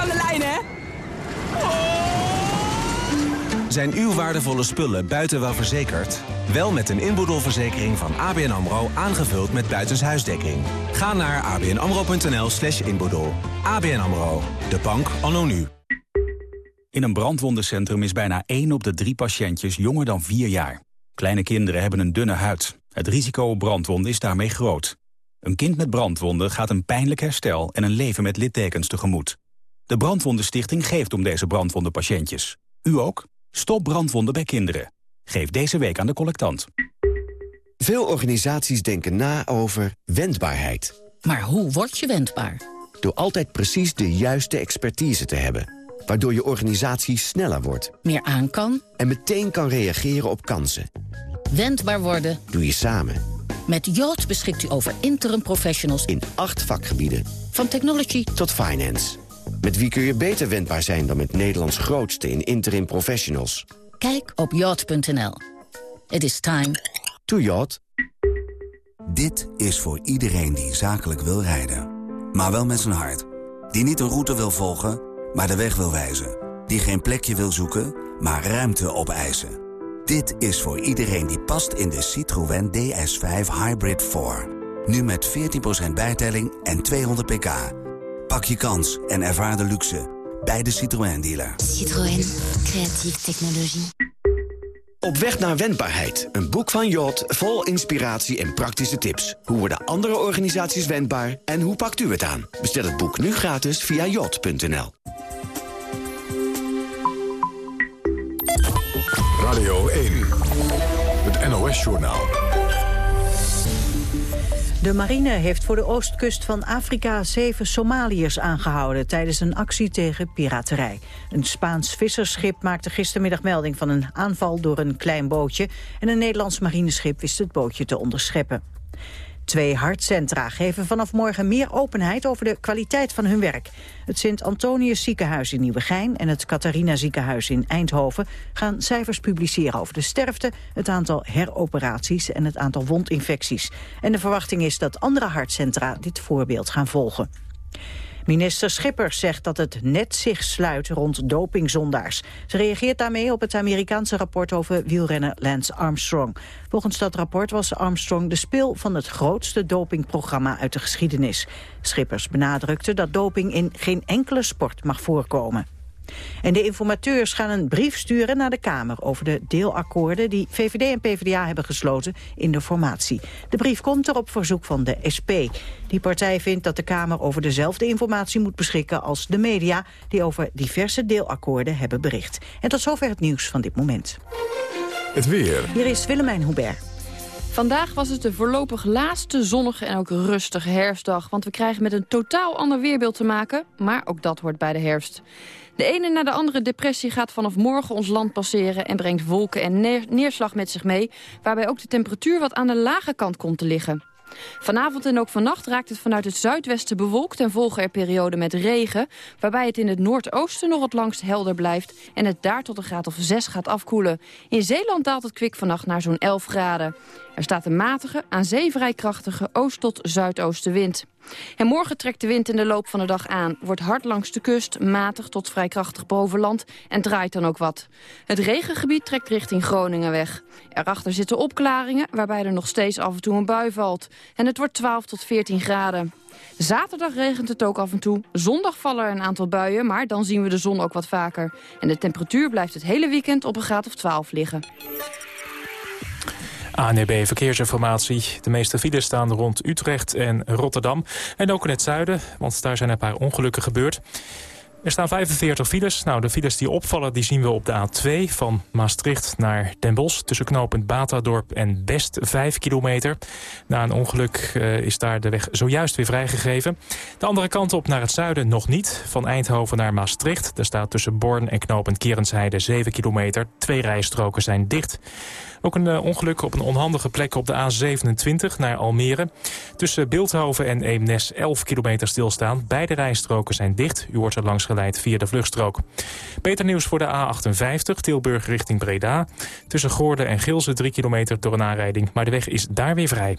Aan de lijn, hè? Zijn uw waardevolle spullen buiten wel verzekerd? Wel met een inboedelverzekering van ABN AMRO aangevuld met buitenshuisdekking. Ga naar abnamro.nl slash inboedel. ABN AMRO, de bank anno nu. In een brandwondencentrum is bijna 1 op de 3 patiëntjes jonger dan 4 jaar. Kleine kinderen hebben een dunne huid. Het risico op brandwonden is daarmee groot. Een kind met brandwonden gaat een pijnlijk herstel en een leven met littekens tegemoet. De Brandwondenstichting geeft om deze brandwondenpatiëntjes. U ook? Stop brandwonden bij kinderen. Geef deze week aan de collectant. Veel organisaties denken na over wendbaarheid. Maar hoe word je wendbaar? Door altijd precies de juiste expertise te hebben. Waardoor je organisatie sneller wordt. Meer aan kan. En meteen kan reageren op kansen. Wendbaar worden. Doe je samen. Met Yacht beschikt u over interim professionals. In acht vakgebieden. Van technology tot finance. Met wie kun je beter wendbaar zijn dan met Nederlands grootste in interim professionals? Kijk op yacht.nl. It is time to yacht. Dit is voor iedereen die zakelijk wil rijden. Maar wel met zijn hart. Die niet een route wil volgen, maar de weg wil wijzen. Die geen plekje wil zoeken, maar ruimte opeisen. Dit is voor iedereen die past in de Citroën DS5 Hybrid 4. Nu met 14% bijtelling en 200 pk. Pak je kans en ervaar de luxe bij de Citroën dealer. Citroën, creatieve technologie. Op weg naar wendbaarheid. Een boek van Jot vol inspiratie en praktische tips. Hoe worden andere organisaties wendbaar en hoe pakt u het aan? Bestel het boek nu gratis via jot.nl. Radio 1, het NOS-journaal. De marine heeft voor de oostkust van Afrika zeven Somaliërs aangehouden... tijdens een actie tegen piraterij. Een Spaans vissersschip maakte gistermiddag melding van een aanval door een klein bootje... en een Nederlands marineschip wist het bootje te onderscheppen. Twee hartcentra geven vanaf morgen meer openheid over de kwaliteit van hun werk. Het Sint-Antonius ziekenhuis in Nieuwegein en het Catharina ziekenhuis in Eindhoven gaan cijfers publiceren over de sterfte, het aantal heroperaties en het aantal wondinfecties. En de verwachting is dat andere hartcentra dit voorbeeld gaan volgen. Minister Schippers zegt dat het net zich sluit rond dopingzondaars. Ze reageert daarmee op het Amerikaanse rapport over wielrenner Lance Armstrong. Volgens dat rapport was Armstrong de spil van het grootste dopingprogramma uit de geschiedenis. Schippers benadrukte dat doping in geen enkele sport mag voorkomen. En de informateurs gaan een brief sturen naar de Kamer... over de deelakkoorden die VVD en PvdA hebben gesloten in de formatie. De brief komt er op verzoek van de SP. Die partij vindt dat de Kamer over dezelfde informatie moet beschikken... als de media die over diverse deelakkoorden hebben bericht. En tot zover het nieuws van dit moment. Het weer. Hier is Willemijn Hubert. Vandaag was het de voorlopig laatste zonnige en ook rustige herfstdag. Want we krijgen met een totaal ander weerbeeld te maken. Maar ook dat hoort bij de herfst. De ene na de andere depressie gaat vanaf morgen ons land passeren... en brengt wolken en neerslag met zich mee... waarbij ook de temperatuur wat aan de lage kant komt te liggen. Vanavond en ook vannacht raakt het vanuit het zuidwesten bewolkt... en volgen er perioden met regen... waarbij het in het noordoosten nog het langst helder blijft... en het daar tot een graad of 6 gaat afkoelen. In Zeeland daalt het kwik vannacht naar zo'n 11 graden. Er staat een matige, aan zee vrij krachtige oost- tot zuidoostenwind. En morgen trekt de wind in de loop van de dag aan. Wordt hard langs de kust, matig tot vrij krachtig bovenland en draait dan ook wat. Het regengebied trekt richting Groningen weg. Erachter zitten opklaringen waarbij er nog steeds af en toe een bui valt. En het wordt 12 tot 14 graden. Zaterdag regent het ook af en toe. Zondag vallen er een aantal buien, maar dan zien we de zon ook wat vaker. En de temperatuur blijft het hele weekend op een graad of 12 liggen. ANB e Verkeersinformatie. De meeste files staan rond Utrecht en Rotterdam. En ook in het zuiden, want daar zijn een paar ongelukken gebeurd. Er staan 45 files. Nou, de files die opvallen die zien we op de A2 van Maastricht naar Den Bosch... tussen knooppunt Batadorp en Best 5 kilometer. Na een ongeluk uh, is daar de weg zojuist weer vrijgegeven. De andere kant op naar het zuiden nog niet. Van Eindhoven naar Maastricht. Daar staat tussen Born en knooppunt Kerensheide 7 kilometer. Twee rijstroken zijn dicht. Ook een uh, ongeluk op een onhandige plek op de A27 naar Almere. Tussen Beeldhoven en Eemnes 11 kilometer stilstaan. Beide rijstroken zijn dicht. U wordt er langs geleid via de vluchtstrook. Beter nieuws voor de A58, Tilburg richting Breda. Tussen Goorden en Gilze 3 kilometer door een aanrijding. Maar de weg is daar weer vrij.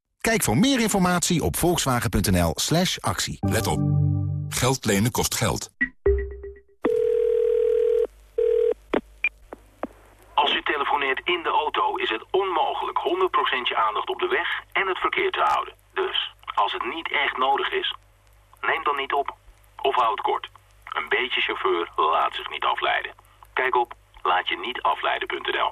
Kijk voor meer informatie op volkswagen.nl slash actie. Let op. Geld lenen kost geld. Als u telefoneert in de auto is het onmogelijk 100% je aandacht op de weg en het verkeer te houden. Dus, als het niet echt nodig is, neem dan niet op. Of houd het kort. Een beetje chauffeur laat zich niet afleiden. Kijk op laatje-niet-afleiden.nl.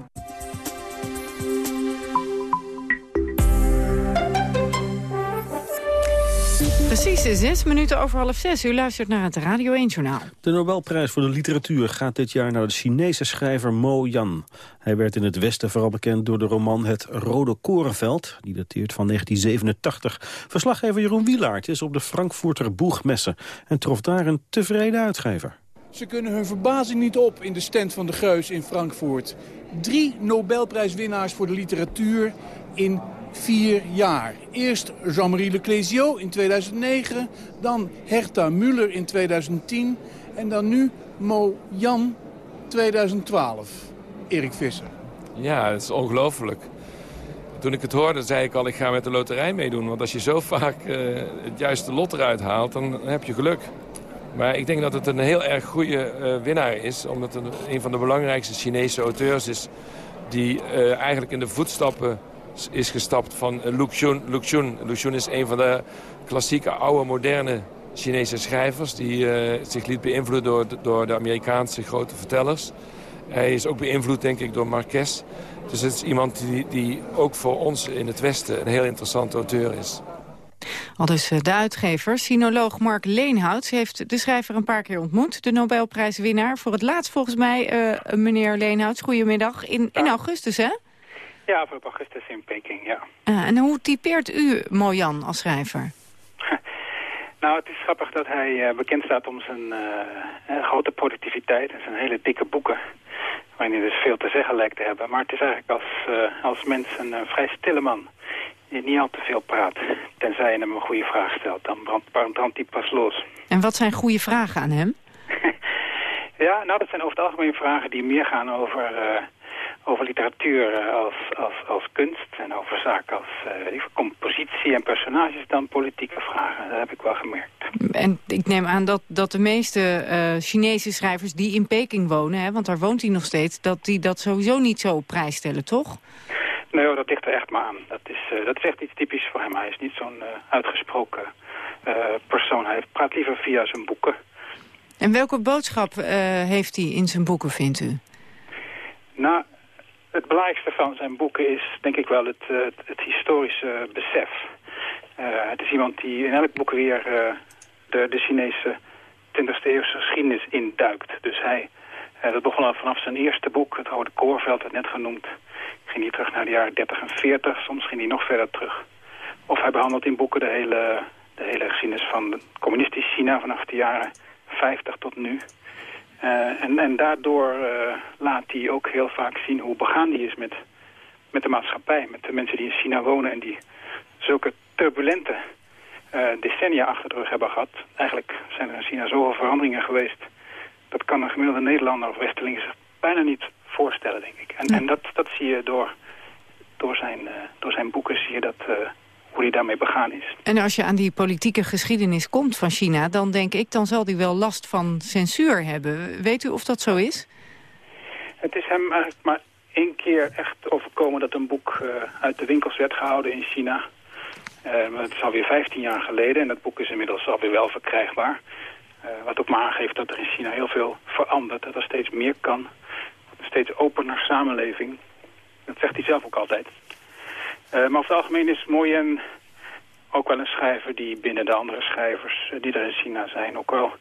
Precies, zes minuten over half zes. U luistert naar het Radio 1-journaal. De Nobelprijs voor de literatuur gaat dit jaar naar de Chinese schrijver Mo Yan. Hij werd in het Westen vooral bekend door de roman Het Rode Korenveld. Die dateert van 1987. Verslaggever Jeroen Wielaert is op de Frankfurter Boegmessen... en trof daar een tevreden uitgever. Ze kunnen hun verbazing niet op in de stand van de Geus in Frankfurt. Drie Nobelprijswinnaars voor de literatuur in vier jaar. Eerst Jean-Marie Leclésio in 2009, dan Herta Müller in 2010 en dan nu Mo Jan 2012. Erik Visser. Ja, het is ongelooflijk. Toen ik het hoorde, zei ik al, ik ga met de loterij meedoen. Want als je zo vaak uh, het juiste lot eruit haalt, dan heb je geluk. Maar ik denk dat het een heel erg goede uh, winnaar is. Omdat het een van de belangrijkste Chinese auteurs is... die uh, eigenlijk in de voetstappen is gestapt van Lu Xun. Lu Xun. Lu Xun is een van de klassieke, oude, moderne Chinese schrijvers... die uh, zich liet beïnvloeden door, door de Amerikaanse grote vertellers. Hij is ook beïnvloed, denk ik, door Marquez. Dus het is iemand die, die ook voor ons in het Westen een heel interessante auteur is. Al dus de uitgever, sinoloog Mark Leenhouts... heeft de schrijver een paar keer ontmoet, de Nobelprijswinnaar. Voor het laatst volgens mij, uh, meneer Leenhouts, goedemiddag, in, in augustus, hè? Ja, voor augustus in Peking, ja. Uh, en hoe typeert u Mojan als schrijver? nou, het is grappig dat hij uh, bekend staat om zijn uh, grote productiviteit en zijn hele dikke boeken. Waarin hij dus veel te zeggen lijkt te hebben. Maar het is eigenlijk als, als mens een vrij stille man. Die niet al te veel praat. Tenzij je hem een goede vraag stelt. Dan brandt, brandt hij pas los. En wat zijn goede vragen aan hem? ja, nou dat zijn over het algemeen vragen die meer gaan over over literatuur uh, als, als, als kunst en over zaken als uh, compositie en personages dan politieke vragen. Dat heb ik wel gemerkt. En ik neem aan dat, dat de meeste uh, Chinese schrijvers die in Peking wonen, hè, want daar woont hij nog steeds, dat die dat sowieso niet zo op prijs stellen, toch? Nee, hoor, dat ligt er echt maar aan. Dat is, dat is echt iets typisch voor hem. Hij is niet zo'n uitgesproken persoon. Hij praat liever via zijn boeken. En welke boodschap heeft hij in zijn boeken, vindt u? Nou, het belangrijkste van zijn boeken is denk ik wel het, het, het historische besef. Uh, het is iemand die in elk boek weer uh, de, de Chinese 20e eeuwse geschiedenis induikt. Dus hij, dat begon al vanaf zijn eerste boek, het Rode Koorveld, het net genoemd. Ging hij terug naar de jaren 30 en 40, soms ging hij nog verder terug. Of hij behandelt in boeken de hele, de hele geschiedenis van communistisch China vanaf de jaren 50 tot nu. Uh, en, en daardoor uh, laat hij ook heel vaak zien hoe begaan die is met, met de maatschappij. Met de mensen die in China wonen en die zulke turbulente uh, decennia achter de rug hebben gehad. Eigenlijk zijn er in China zoveel veranderingen geweest. Dat kan een gemiddelde Nederlander of Westeling zich bijna niet voorstellen, denk ik. En, ja. en dat, dat zie je door, door, zijn, door zijn boeken, zie je dat hoe hij daarmee begaan is. En als je aan die politieke geschiedenis komt van China... dan denk ik, dan zal hij wel last van censuur hebben. Weet u of dat zo is? Het is hem eigenlijk maar één keer echt overkomen... dat een boek uh, uit de winkels werd gehouden in China. Uh, maar het is alweer 15 jaar geleden... en dat boek is inmiddels alweer wel verkrijgbaar. Uh, wat ook maar aangeeft dat er in China heel veel verandert. Dat er steeds meer kan. Een steeds opener samenleving. Dat zegt hij zelf ook altijd. Uh, maar over het algemeen is Moyen ook wel een schrijver die binnen de andere schrijvers die er in China zijn... ook wel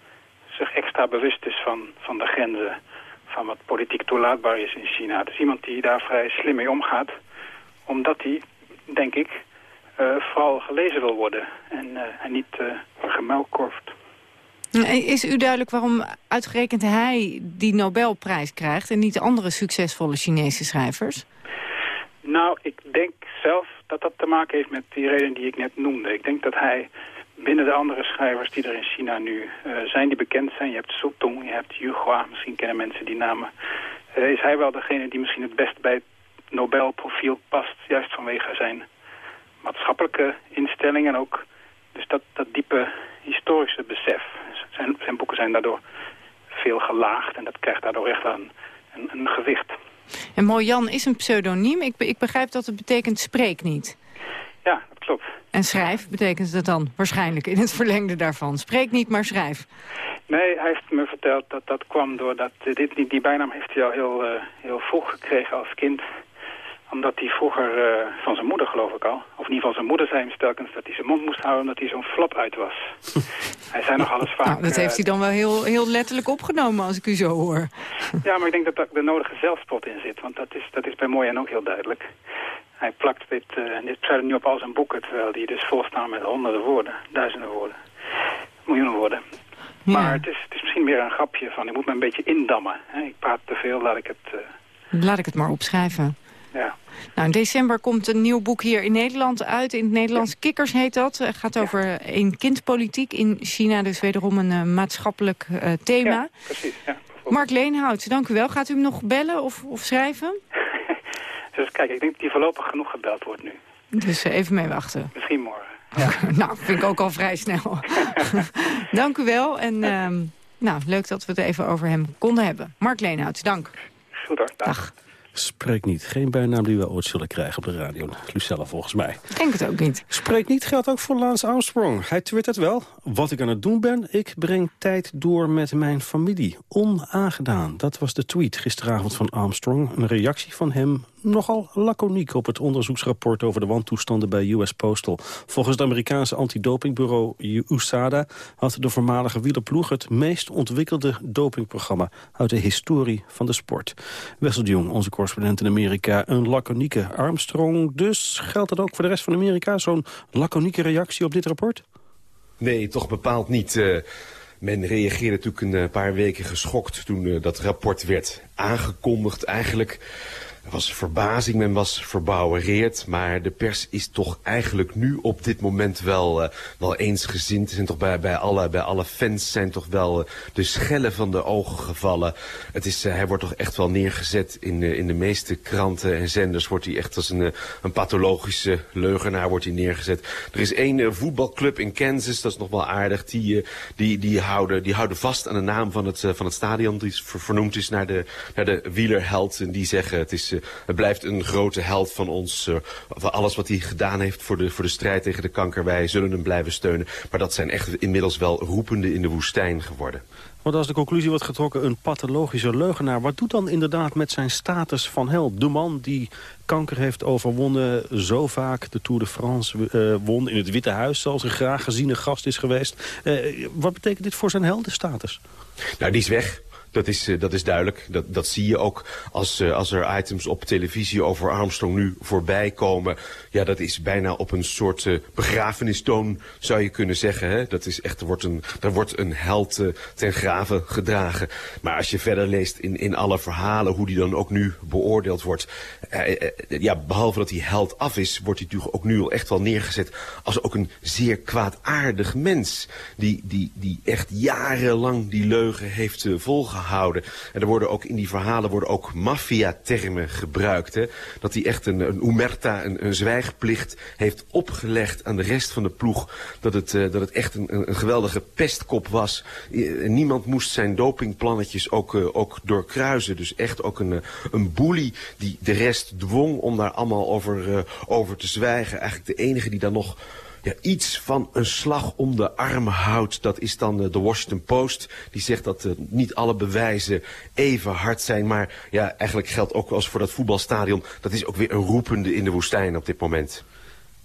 zich extra bewust is van, van de grenzen van wat politiek toelaatbaar is in China. Het is iemand die daar vrij slim mee omgaat, omdat hij, denk ik, vooral gelezen wil worden en, niet uh, gemelkorfd. Is u duidelijk waarom uitgerekend hij die Nobelprijs krijgt... en niet andere succesvolle Chinese schrijvers? Nou, ik denk zelf dat dat te maken heeft met die reden die ik net noemde. Ik denk dat hij binnen de andere schrijvers die er in China nu uh, zijn, die bekend zijn... je hebt Su Tong, je hebt Yu Hua, misschien kennen mensen die namen... Uh, is hij wel degene die misschien het best bij het Nobelprofiel past... juist vanwege zijn maatschappelijke instelling en ook dus dat, dat diepe historische besef. Zijn, zijn boeken zijn daardoor veel gelaagd en dat krijgt daardoor echt een, een gewicht. En Mojan is een pseudoniem. Ik, ik begrijp dat het betekent spreek niet. Ja, dat klopt. En schrijf betekent dat dan waarschijnlijk in het verlengde daarvan. Spreek niet, maar schrijf. Nee, hij heeft me verteld dat dat kwam doordat... Dit, die, die bijnaam heeft hij al heel, uh, heel vroeg gekregen als kind omdat hij vroeger uh, van zijn moeder, geloof ik al... of in ieder geval zijn moeder zei hem telkens dat hij zijn mond moest houden... omdat hij zo'n flap uit was. hij zei nog alles vaak... Nou, dat heeft hij dan wel heel, heel letterlijk opgenomen als ik u zo hoor. ja, maar ik denk dat er de nodige zelfspot in zit. Want dat is, dat is bij Moyen ook heel duidelijk. Hij plakt dit, uh, dit pseudoniem op al zijn boeken... terwijl die dus volstaan met honderden woorden, duizenden woorden, miljoenen woorden. Ja. Maar het is, het is misschien meer een grapje van... ik moet me een beetje indammen. Hè? Ik praat te veel, laat ik het... Uh... Laat ik het maar opschrijven. Nou, in december komt een nieuw boek hier in Nederland uit. In het Nederlands Kikkers heet dat. Het gaat over een kindpolitiek in China. Dus wederom een uh, maatschappelijk uh, thema. Ja, precies. Ja, Mark Leenhout, dank u wel. Gaat u hem nog bellen of, of schrijven? dus kijk, ik denk dat hij voorlopig genoeg gebeld wordt nu. Dus uh, even mee wachten. Misschien morgen. Ja. nou, vind ik ook al vrij snel. dank u wel. En ehm, nou, leuk dat we het even over hem konden hebben. Mark Leenhout, dank. Goed hoor. dag. dag. Spreek niet. Geen bijnaam die we ooit zullen krijgen op de radio. Lucella volgens mij. Ik denk het ook niet. Spreek niet geldt ook voor Lance Armstrong. Hij twittert wel. Wat ik aan het doen ben, ik breng tijd door met mijn familie. Onaangedaan. Dat was de tweet gisteravond van Armstrong. Een reactie van hem nogal laconiek op het onderzoeksrapport over de wantoestanden bij US Postal. Volgens het Amerikaanse antidopingbureau USADA had de voormalige wielerploeg het meest ontwikkelde dopingprogramma uit de historie van de sport. Wessel de Jong, onze correspondent in Amerika, een laconieke Armstrong. Dus geldt dat ook voor de rest van Amerika, zo'n laconieke reactie op dit rapport? Nee, toch bepaald niet. Uh, men reageerde natuurlijk een paar weken geschokt toen uh, dat rapport werd aangekondigd. Eigenlijk er was verbazing, men was verbouwereerd, maar de pers is toch eigenlijk nu op dit moment wel, uh, wel eensgezind. Zijn toch bij, bij, alle, bij alle fans zijn toch wel uh, de schellen van de ogen gevallen. Het is, uh, hij wordt toch echt wel neergezet in, in de meeste kranten en zenders. Wordt hij echt als een, een pathologische leugenaar wordt hij neergezet. Er is één voetbalclub in Kansas, dat is nog wel aardig. Die, die, die, houden, die houden vast aan de naam van het, van het stadion. Die vernoemd is naar de, naar de wielerheld. En die zeggen het is het blijft een grote held van ons. Van alles wat hij gedaan heeft voor de, voor de strijd tegen de kanker. Wij zullen hem blijven steunen. Maar dat zijn echt inmiddels wel roepende in de woestijn geworden. Want als de conclusie wordt getrokken, een pathologische leugenaar... wat doet dan inderdaad met zijn status van held? De man die kanker heeft overwonnen, zo vaak de Tour de France uh, won... in het Witte Huis zelfs een graag geziene gast is geweest. Uh, wat betekent dit voor zijn heldenstatus? Nou, die is weg. Dat is, uh, dat is duidelijk. Dat, dat zie je ook als, uh, als er items op televisie over Armstrong nu voorbij komen. Ja, dat is bijna op een soort uh, begrafenistoon, zou je kunnen zeggen. Hè? Dat is echt, er wordt een, er wordt een held ten graven gedragen. Maar als je verder leest in, in alle verhalen, hoe die dan ook nu beoordeeld wordt. ja, behalve dat hij held af is, wordt hij natuurlijk ook nu al echt wel neergezet als ook een zeer kwaadaardig mens. Die, die, die echt jarenlang die leugen heeft volgehouden gehouden. En er worden ook in die verhalen worden ook maffia-termen gebruikt. Hè? Dat hij echt een, een een, een zwijgplicht heeft opgelegd aan de rest van de ploeg. Dat het, uh, dat het echt een, een, geweldige pestkop was. Niemand moest zijn dopingplannetjes ook, uh, ook doorkruisen. Dus echt ook een, een boelie die de rest dwong om daar allemaal over, over te zwijgen. Eigenlijk de enige die dan nog ja, iets van een slag om de arm houdt. Dat is dan uh, de Washington Post. Die zegt dat uh, niet alle bewijzen even hard zijn. Maar ja, eigenlijk geldt ook als voor dat voetbalstadion. Dat is ook weer een roepende in de woestijn op dit moment.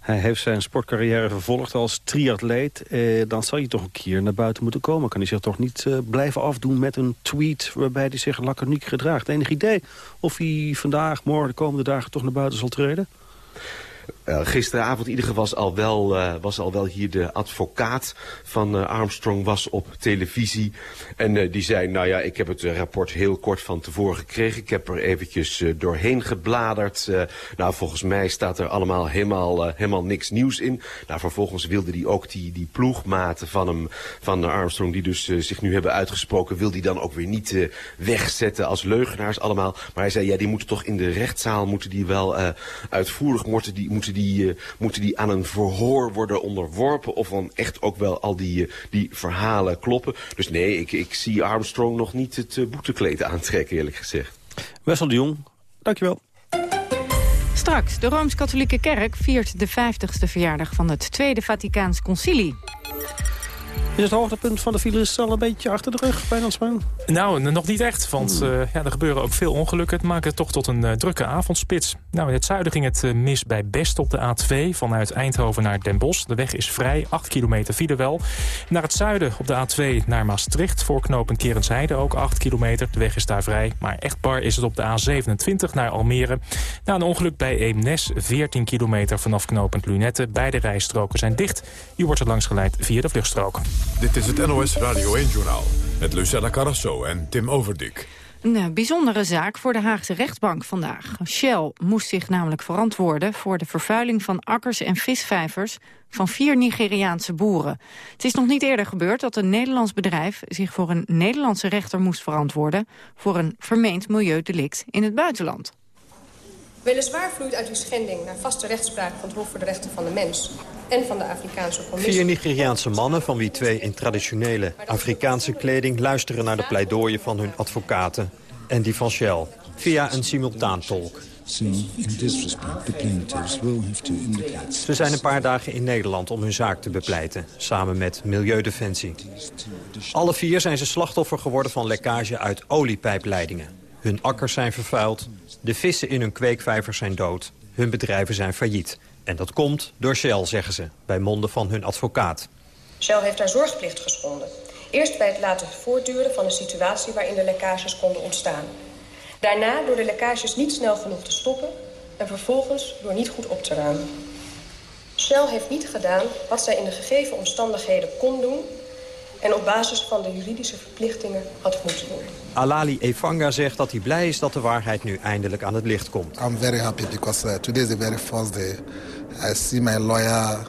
Hij heeft zijn sportcarrière vervolgd als triatleet. Eh, dan zal hij toch een keer naar buiten moeten komen. Kan hij zich toch niet eh, blijven afdoen met een tweet... waarbij hij zich laconiek gedraagt. Enig idee of hij vandaag, morgen, de komende dagen... toch naar buiten zal treden? Uh, gisteravond in ieder geval was al, wel, uh, was al wel hier de advocaat van uh, Armstrong was op televisie. En die zei, nou ja, ik heb het rapport heel kort van tevoren gekregen. Ik heb er eventjes doorheen gebladerd. nou, volgens mij staat er allemaal helemaal, helemaal niks nieuws in. Nou, vervolgens wilde hij ook die, die ploegmaten van hem, van Armstrong, die dus zich nu hebben uitgesproken, wilde hij dan ook weer niet wegzetten als leugenaars allemaal. Maar hij zei, ja, die moeten toch in de rechtszaal, moeten die wel uitvoerig moeten die moeten die, uh, moeten die aan een verhoor worden onderworpen... of dan echt ook wel al die, uh, die verhalen kloppen. Dus nee, ik, ik zie Armstrong nog niet het uh, boetekleed aantrekken, eerlijk gezegd. Wessel de Jong, dankjewel. Straks, de Rooms-Katholieke Kerk viert de 50ste verjaardag van het Tweede Vaticaans Concilie. Is het hoogtepunt van de files al een beetje achter de rug bij Spaan? Nou, nog niet echt, want uh, ja, er gebeuren ook veel ongelukken. Het maakt het toch tot een uh, drukke avondspits. Nou, in het zuiden ging het uh, mis bij Best op de A2 vanuit Eindhoven naar Den Bosch. De weg is vrij, 8 kilometer file wel. Naar het zuiden op de A2 naar Maastricht, voor knooppunt Kerensheide ook 8 kilometer. De weg is daar vrij, maar echt bar is het op de A27 naar Almere. Na een ongeluk bij Eemnes, 14 kilometer vanaf knooppunt Lunette. Beide rijstroken zijn dicht. Je wordt er langs geleid via de vluchtstrook. Dit is het NOS Radio 1-journaal met Lucella Carrasso en Tim Overdik. Een eh, bijzondere zaak voor de Haagse rechtbank vandaag. Shell moest zich namelijk verantwoorden voor de vervuiling van akkers en visvijvers van vier Nigeriaanse boeren. Het is nog niet eerder gebeurd dat een Nederlands bedrijf zich voor een Nederlandse rechter moest verantwoorden voor een vermeend milieudelict in het buitenland. Weliswaar vloeit uit uw schending naar vaste rechtspraak van het Hof voor de Rechten van de Mens en van de Afrikaanse Commissie. Vier Nigeriaanse mannen, van wie twee in traditionele Afrikaanse kleding... luisteren naar de pleidooien van hun advocaten en die van Shell, via een simultaantolk. Ze zijn een paar dagen in Nederland om hun zaak te bepleiten, samen met Milieudefensie. Alle vier zijn ze slachtoffer geworden van lekkage uit oliepijpleidingen. Hun akkers zijn vervuild, de vissen in hun kweekvijvers zijn dood, hun bedrijven zijn failliet. En dat komt door Shell, zeggen ze, bij monden van hun advocaat. Shell heeft haar zorgplicht geschonden. Eerst bij het laten voortduren van een situatie waarin de lekkages konden ontstaan. Daarna door de lekkages niet snel genoeg te stoppen... en vervolgens door niet goed op te ruimen. Shell heeft niet gedaan wat zij in de gegeven omstandigheden kon doen... en op basis van de juridische verplichtingen had moeten doen. Alali Efanga zegt dat hij blij is dat de waarheid nu eindelijk aan het licht komt. I'm very happy because uh, today is the very first day I see my lawyer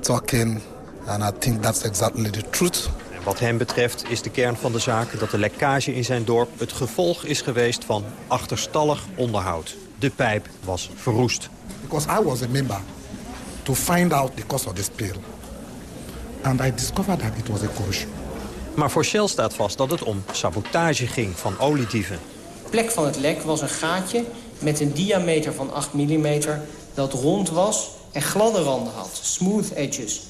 talking and I think that's exactly the truth. Wat hem betreft is de kern van de zaak dat de lekkage in zijn dorp het gevolg is geweest van achterstallig onderhoud. De pijp was verroest. Because I was a member to find out the cause of the spill. And I discovered that it was a corrosion. Maar voor Shell staat vast dat het om sabotage ging van oliedieven. De plek van het lek was een gaatje met een diameter van 8 mm dat rond was en gladde randen had. Smooth edges.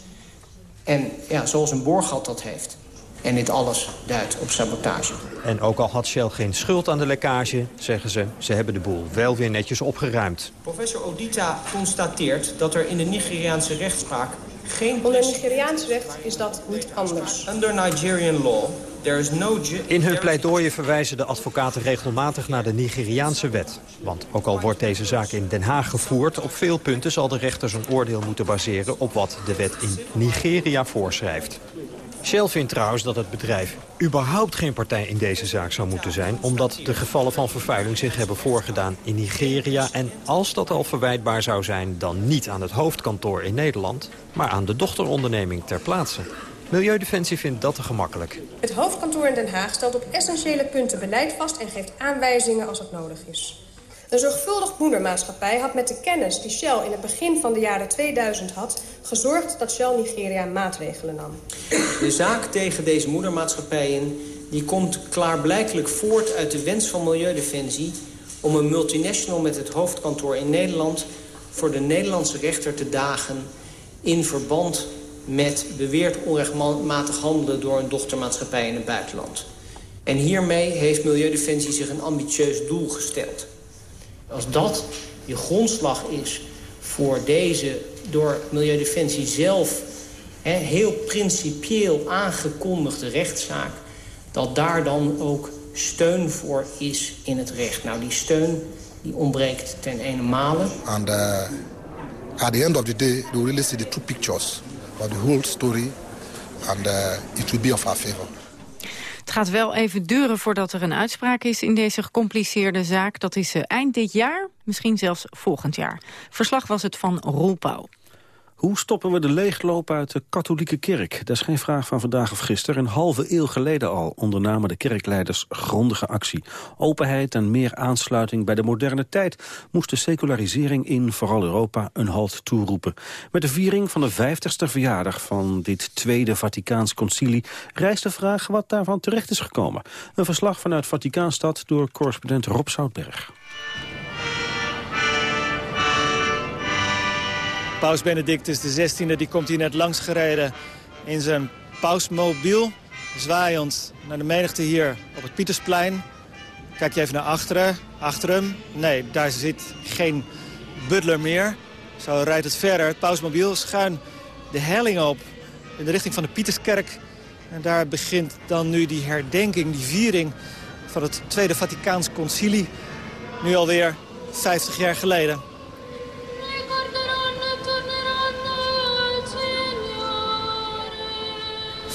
En ja, zoals een boorgat dat heeft. En dit alles duidt op sabotage. En ook al had Shell geen schuld aan de lekkage, zeggen ze... ze hebben de boel wel weer netjes opgeruimd. Professor Odita constateert dat er in de Nigeriaanse rechtspraak geen... Onder Nigeriaans recht is dat niet anders. Under Nigerian law, there is no... In hun pleidooien verwijzen de advocaten regelmatig naar de Nigeriaanse wet. Want ook al wordt deze zaak in Den Haag gevoerd... op veel punten zal de rechter zijn oordeel moeten baseren... op wat de wet in Nigeria voorschrijft. Shell vindt trouwens dat het bedrijf überhaupt geen partij in deze zaak zou moeten zijn... omdat de gevallen van vervuiling zich hebben voorgedaan in Nigeria... en als dat al verwijtbaar zou zijn, dan niet aan het hoofdkantoor in Nederland... maar aan de dochteronderneming ter plaatse. Milieudefensie vindt dat te gemakkelijk. Het hoofdkantoor in Den Haag stelt op essentiële punten beleid vast... en geeft aanwijzingen als het nodig is. Een zorgvuldig moedermaatschappij had met de kennis die Shell in het begin van de jaren 2000 had... gezorgd dat Shell Nigeria maatregelen nam. De zaak tegen deze moedermaatschappijen die komt klaarblijkelijk voort uit de wens van Milieudefensie... om een multinational met het hoofdkantoor in Nederland... voor de Nederlandse rechter te dagen in verband met beweerd onrechtmatig handelen... door een dochtermaatschappij in het buitenland. En hiermee heeft Milieudefensie zich een ambitieus doel gesteld... Als dat je grondslag is voor deze door Milieudefensie zelf heel principieel aangekondigde rechtszaak... dat daar dan ook steun voor is in het recht. Nou, die steun die ontbreekt ten ene. And uh, at the end of the day, we really see the two pictures of the whole story. And uh, it will be of our favor. Het gaat wel even duren voordat er een uitspraak is in deze gecompliceerde zaak. Dat is uh, eind dit jaar, misschien zelfs volgend jaar. Verslag was het van Roel Pauw. Hoe stoppen we de leegloop uit de katholieke kerk? Dat is geen vraag van vandaag of gisteren. Een halve eeuw geleden al ondernamen de kerkleiders grondige actie. Openheid en meer aansluiting bij de moderne tijd... moest de secularisering in vooral Europa een halt toeroepen. Met de viering van de 50ste verjaardag van dit Tweede Vaticaans Concilie... rijst de vraag wat daarvan terecht is gekomen. Een verslag vanuit Vaticaanstad door correspondent Rob Zoutberg. Paus Benedictus XVI die komt hier net langs gereden in zijn pausmobiel. Zwaaiend naar de menigte hier op het Pietersplein. Kijk je even naar achteren. Achter hem, nee, daar zit geen butler meer. Zo rijdt het verder, het pausmobiel, schuin de helling op in de richting van de Pieterskerk. En daar begint dan nu die herdenking, die viering van het Tweede Vaticaans Concilie. Nu alweer 50 jaar geleden.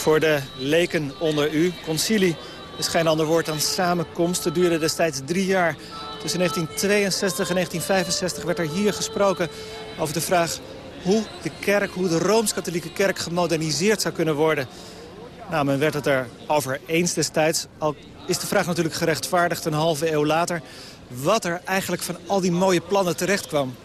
Voor de leken onder u, concilie, is geen ander woord dan samenkomst. Het duurde destijds drie jaar. Tussen 1962 en 1965 werd er hier gesproken over de vraag hoe de kerk, hoe de Rooms-Katholieke kerk gemoderniseerd zou kunnen worden. Nou, men werd het er over eens destijds. Al is de vraag natuurlijk gerechtvaardigd een halve eeuw later... wat er eigenlijk van al die mooie plannen terecht kwam.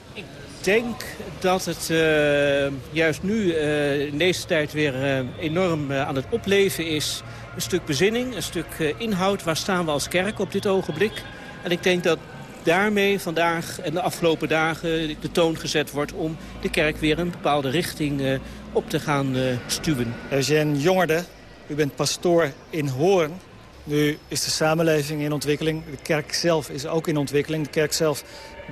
Denk dat het uh, juist nu uh, in deze tijd weer uh, enorm aan het opleven is. Een stuk bezinning, een stuk inhoud. Waar staan we als kerk op dit ogenblik? En ik denk dat daarmee vandaag en de afgelopen dagen de toon gezet wordt... om de kerk weer een bepaalde richting op te gaan stuwen. Eugène Jongerde, u bent pastoor in Hoorn. Nu is de samenleving in ontwikkeling. De kerk zelf is ook in ontwikkeling. De kerk zelf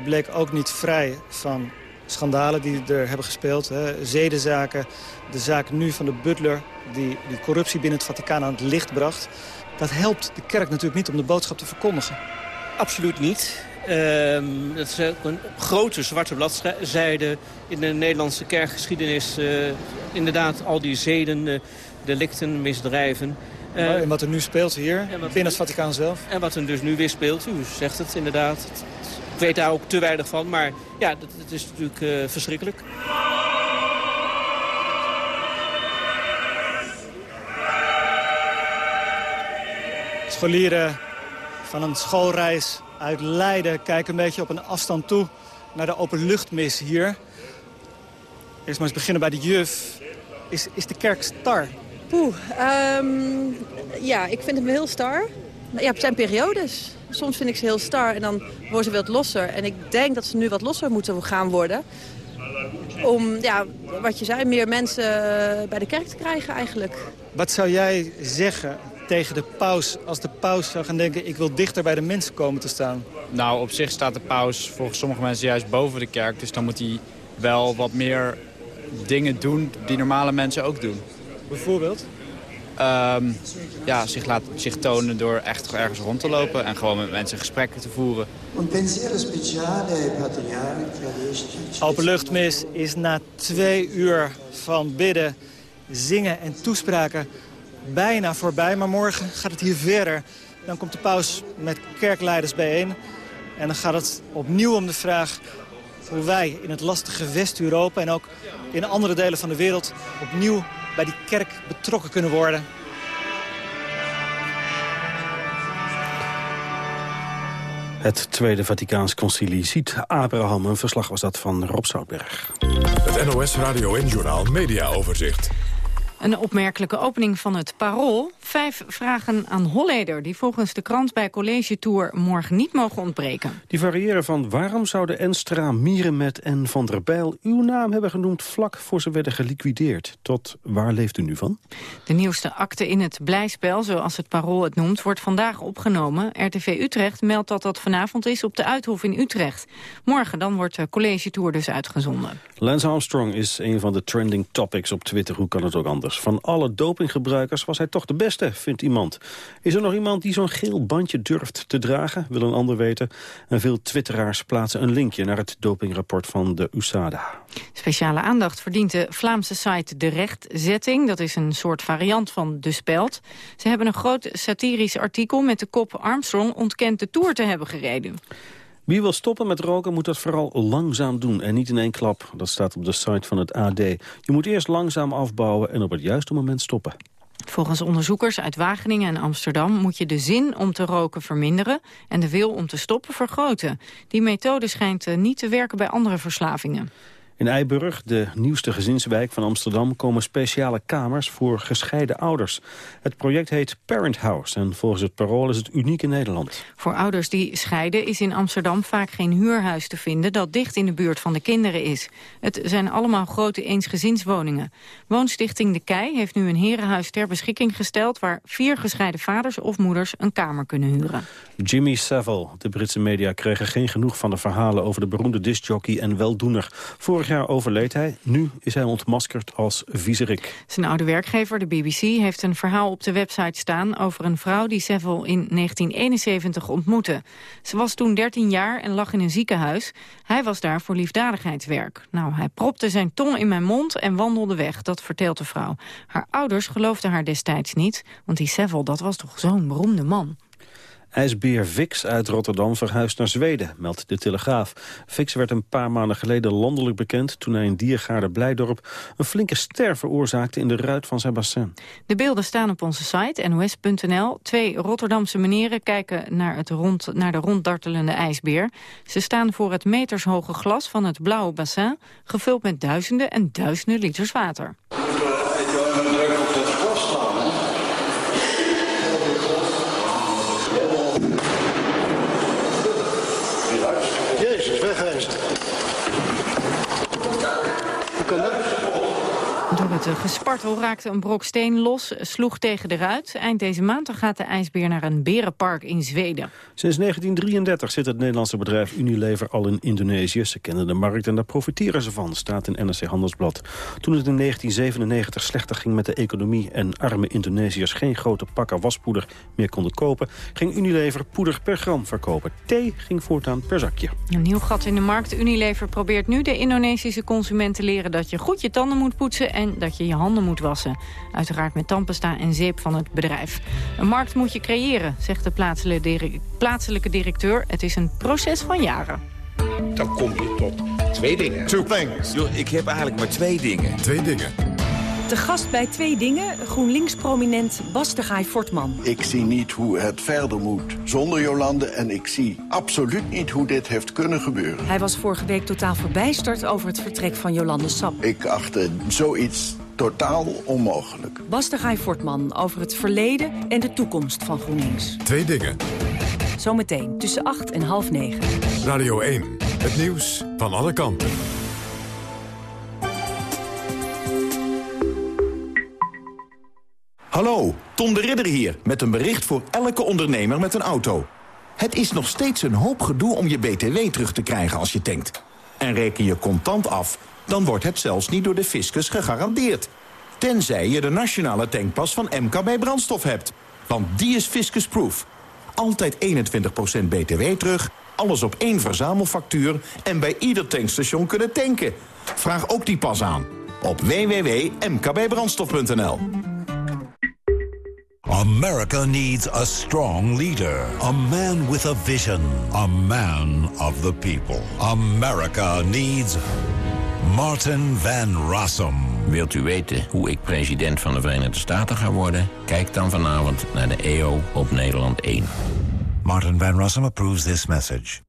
bleek ook niet vrij van schandalen die er hebben gespeeld. Hè. Zedenzaken, de zaak nu van de butler die, die corruptie binnen het Vaticaan aan het licht bracht. Dat helpt de kerk natuurlijk niet om de boodschap te verkondigen. Absoluut niet. Uh, dat is ook een grote zwarte bladzijde in de Nederlandse kerkgeschiedenis. Uh, inderdaad, al die zeden, uh, delicten, misdrijven. Uh, en wat er nu speelt hier, binnen het Vaticaan zelf? En wat er dus nu weer speelt, u zegt het inderdaad. Weet daar ook te weinig van, maar ja, dat, dat is natuurlijk uh, verschrikkelijk. Scholieren van een schoolreis uit Leiden kijken een beetje op een afstand toe naar de openluchtmis hier. Eerst maar eens beginnen bij de juf. Is, is de kerk star? Poeh, um, ja, ik vind hem heel star. Ja, het zijn periodes. Soms vind ik ze heel star en dan worden ze wat losser. En ik denk dat ze nu wat losser moeten gaan worden. Om, ja, wat je zei, meer mensen bij de kerk te krijgen eigenlijk. Wat zou jij zeggen tegen de paus als de paus zou gaan denken... ik wil dichter bij de mensen komen te staan? Nou, op zich staat de paus volgens sommige mensen juist boven de kerk. Dus dan moet hij wel wat meer dingen doen die normale mensen ook doen. Bijvoorbeeld? Um, ja, zich, laat, zich tonen door echt ergens rond te lopen en gewoon met mensen gesprekken te voeren. Openluchtmis is na twee uur van bidden, zingen en toespraken bijna voorbij. Maar morgen gaat het hier verder. Dan komt de paus met kerkleiders bijeen. En dan gaat het opnieuw om de vraag hoe wij in het lastige West-Europa... en ook in andere delen van de wereld opnieuw bij die kerk betrokken kunnen worden. Het Tweede Vaticaans Concilie ziet Abraham. Een verslag was dat van Rob Zoutberg. Het NOS Radio en Journaal Media Overzicht. Een opmerkelijke opening van het Parool. Vijf vragen aan Holleder die volgens de krant bij College Tour morgen niet mogen ontbreken. Die variëren van waarom zouden Enstra, Mierenmet en Van der Bijl uw naam hebben genoemd vlak voor ze werden geliquideerd. Tot waar leeft u nu van? De nieuwste akte in het blijspel, zoals het Parool het noemt, wordt vandaag opgenomen. RTV Utrecht meldt dat dat vanavond is op de Uithof in Utrecht. Morgen dan wordt de College Tour dus uitgezonden. Lance Armstrong is een van de trending topics op Twitter. Hoe kan het ook anders? Van alle dopinggebruikers was hij toch de beste, vindt iemand. Is er nog iemand die zo'n geel bandje durft te dragen? Wil een ander weten. En veel twitteraars plaatsen een linkje naar het dopingrapport van de USADA. Speciale aandacht verdient de Vlaamse site De Rechtzetting. Dat is een soort variant van De Speld. Ze hebben een groot satirisch artikel met de kop Armstrong ontkent de Tour te hebben gereden. Wie wil stoppen met roken moet dat vooral langzaam doen en niet in één klap. Dat staat op de site van het AD. Je moet eerst langzaam afbouwen en op het juiste moment stoppen. Volgens onderzoekers uit Wageningen en Amsterdam moet je de zin om te roken verminderen en de wil om te stoppen vergroten. Die methode schijnt eh, niet te werken bij andere verslavingen. In Eiburg, de nieuwste gezinswijk van Amsterdam... komen speciale kamers voor gescheiden ouders. Het project heet Parent House en volgens het parool is het uniek in Nederland. Voor ouders die scheiden is in Amsterdam vaak geen huurhuis te vinden... dat dicht in de buurt van de kinderen is. Het zijn allemaal grote eensgezinswoningen. Woonstichting De Kei heeft nu een herenhuis ter beschikking gesteld... waar vier gescheiden vaders of moeders een kamer kunnen huren. Jimmy Savile, de Britse media kregen geen genoeg van de verhalen... over de beroemde discjockey en weldoener. Vorig jaar overleed hij. Nu is hij ontmaskerd als viezerik. Zijn oude werkgever, de BBC, heeft een verhaal op de website staan... over een vrouw die Seville in 1971 ontmoette. Ze was toen 13 jaar en lag in een ziekenhuis. Hij was daar voor liefdadigheidswerk. Nou, hij propte zijn tong in mijn mond en wandelde weg, dat vertelt de vrouw. Haar ouders geloofden haar destijds niet, want die Seville, dat was toch zo'n beroemde man. IJsbeer Vix uit Rotterdam verhuist naar Zweden, meldt de Telegraaf. Vix werd een paar maanden geleden landelijk bekend... toen hij in Diergaarde Blijdorp een flinke ster veroorzaakte... in de ruit van zijn bassin. De beelden staan op onze site, nos.nl. Twee Rotterdamse meneren kijken naar, het rond, naar de ronddartelende ijsbeer. Ze staan voor het metershoge glas van het blauwe bassin... gevuld met duizenden en duizenden liters water. Gespartel raakte een brok steen los, sloeg tegen de ruit. Eind deze maand gaat de ijsbeer naar een berenpark in Zweden. Sinds 1933 zit het Nederlandse bedrijf Unilever al in Indonesië. Ze kennen de markt en daar profiteren ze van, staat in NRC Handelsblad. Toen het in 1997 slechter ging met de economie... en arme Indonesiërs geen grote pakken waspoeder meer konden kopen... ging Unilever poeder per gram verkopen. Thee ging voortaan per zakje. Een nieuw gat in de markt. Unilever probeert nu de Indonesische consument te leren... dat je goed je tanden moet poetsen en dat je je handen moet wassen. Uiteraard met tandpasta en zeep van het bedrijf. Een markt moet je creëren, zegt de plaatselijke directeur. Het is een proces van jaren. Dan kom je tot twee dingen. Two things. Yo, ik heb eigenlijk maar twee dingen. Twee dingen. De gast bij Twee Dingen, GroenLinks-prominent Bastergaai Fortman. Ik zie niet hoe het verder moet zonder Jolande... en ik zie absoluut niet hoe dit heeft kunnen gebeuren. Hij was vorige week totaal verbijsterd over het vertrek van Jolande Sap. Ik achtte zoiets totaal onmogelijk. Bastergaai Fortman over het verleden en de toekomst van GroenLinks. Twee dingen. Zometeen tussen 8 en half 9. Radio 1. Het nieuws van alle kanten. Hallo, Tom de Ridder hier met een bericht voor elke ondernemer met een auto. Het is nog steeds een hoop gedoe om je BTW terug te krijgen als je tankt. En reken je contant af, dan wordt het zelfs niet door de fiscus gegarandeerd. Tenzij je de nationale tankpas van MKB Brandstof hebt. Want die is fiscusproof. Altijd 21% BTW terug, alles op één verzamelfactuur... en bij ieder tankstation kunnen tanken. Vraag ook die pas aan op www.mkbbrandstof.nl. America needs a strong leader. A man with a vision. A man of the people. America needs Martin Van Rossum. Wilt u weten hoe ik president van de Verenigde Staten ga worden? Kijk dan vanavond naar de EO op Nederland 1. Martin Van Rossum approves this message.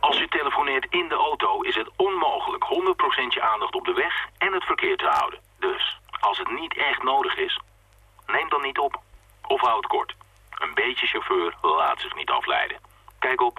Als u telefoneert in de auto is het onmogelijk 100% je aandacht op de weg en het verkeer te houden. Dus, als het niet echt nodig is, neem dan niet op. Of houd het kort. Een beetje chauffeur laat zich niet afleiden. Kijk op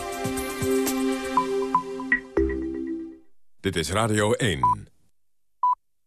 Dit is Radio 1.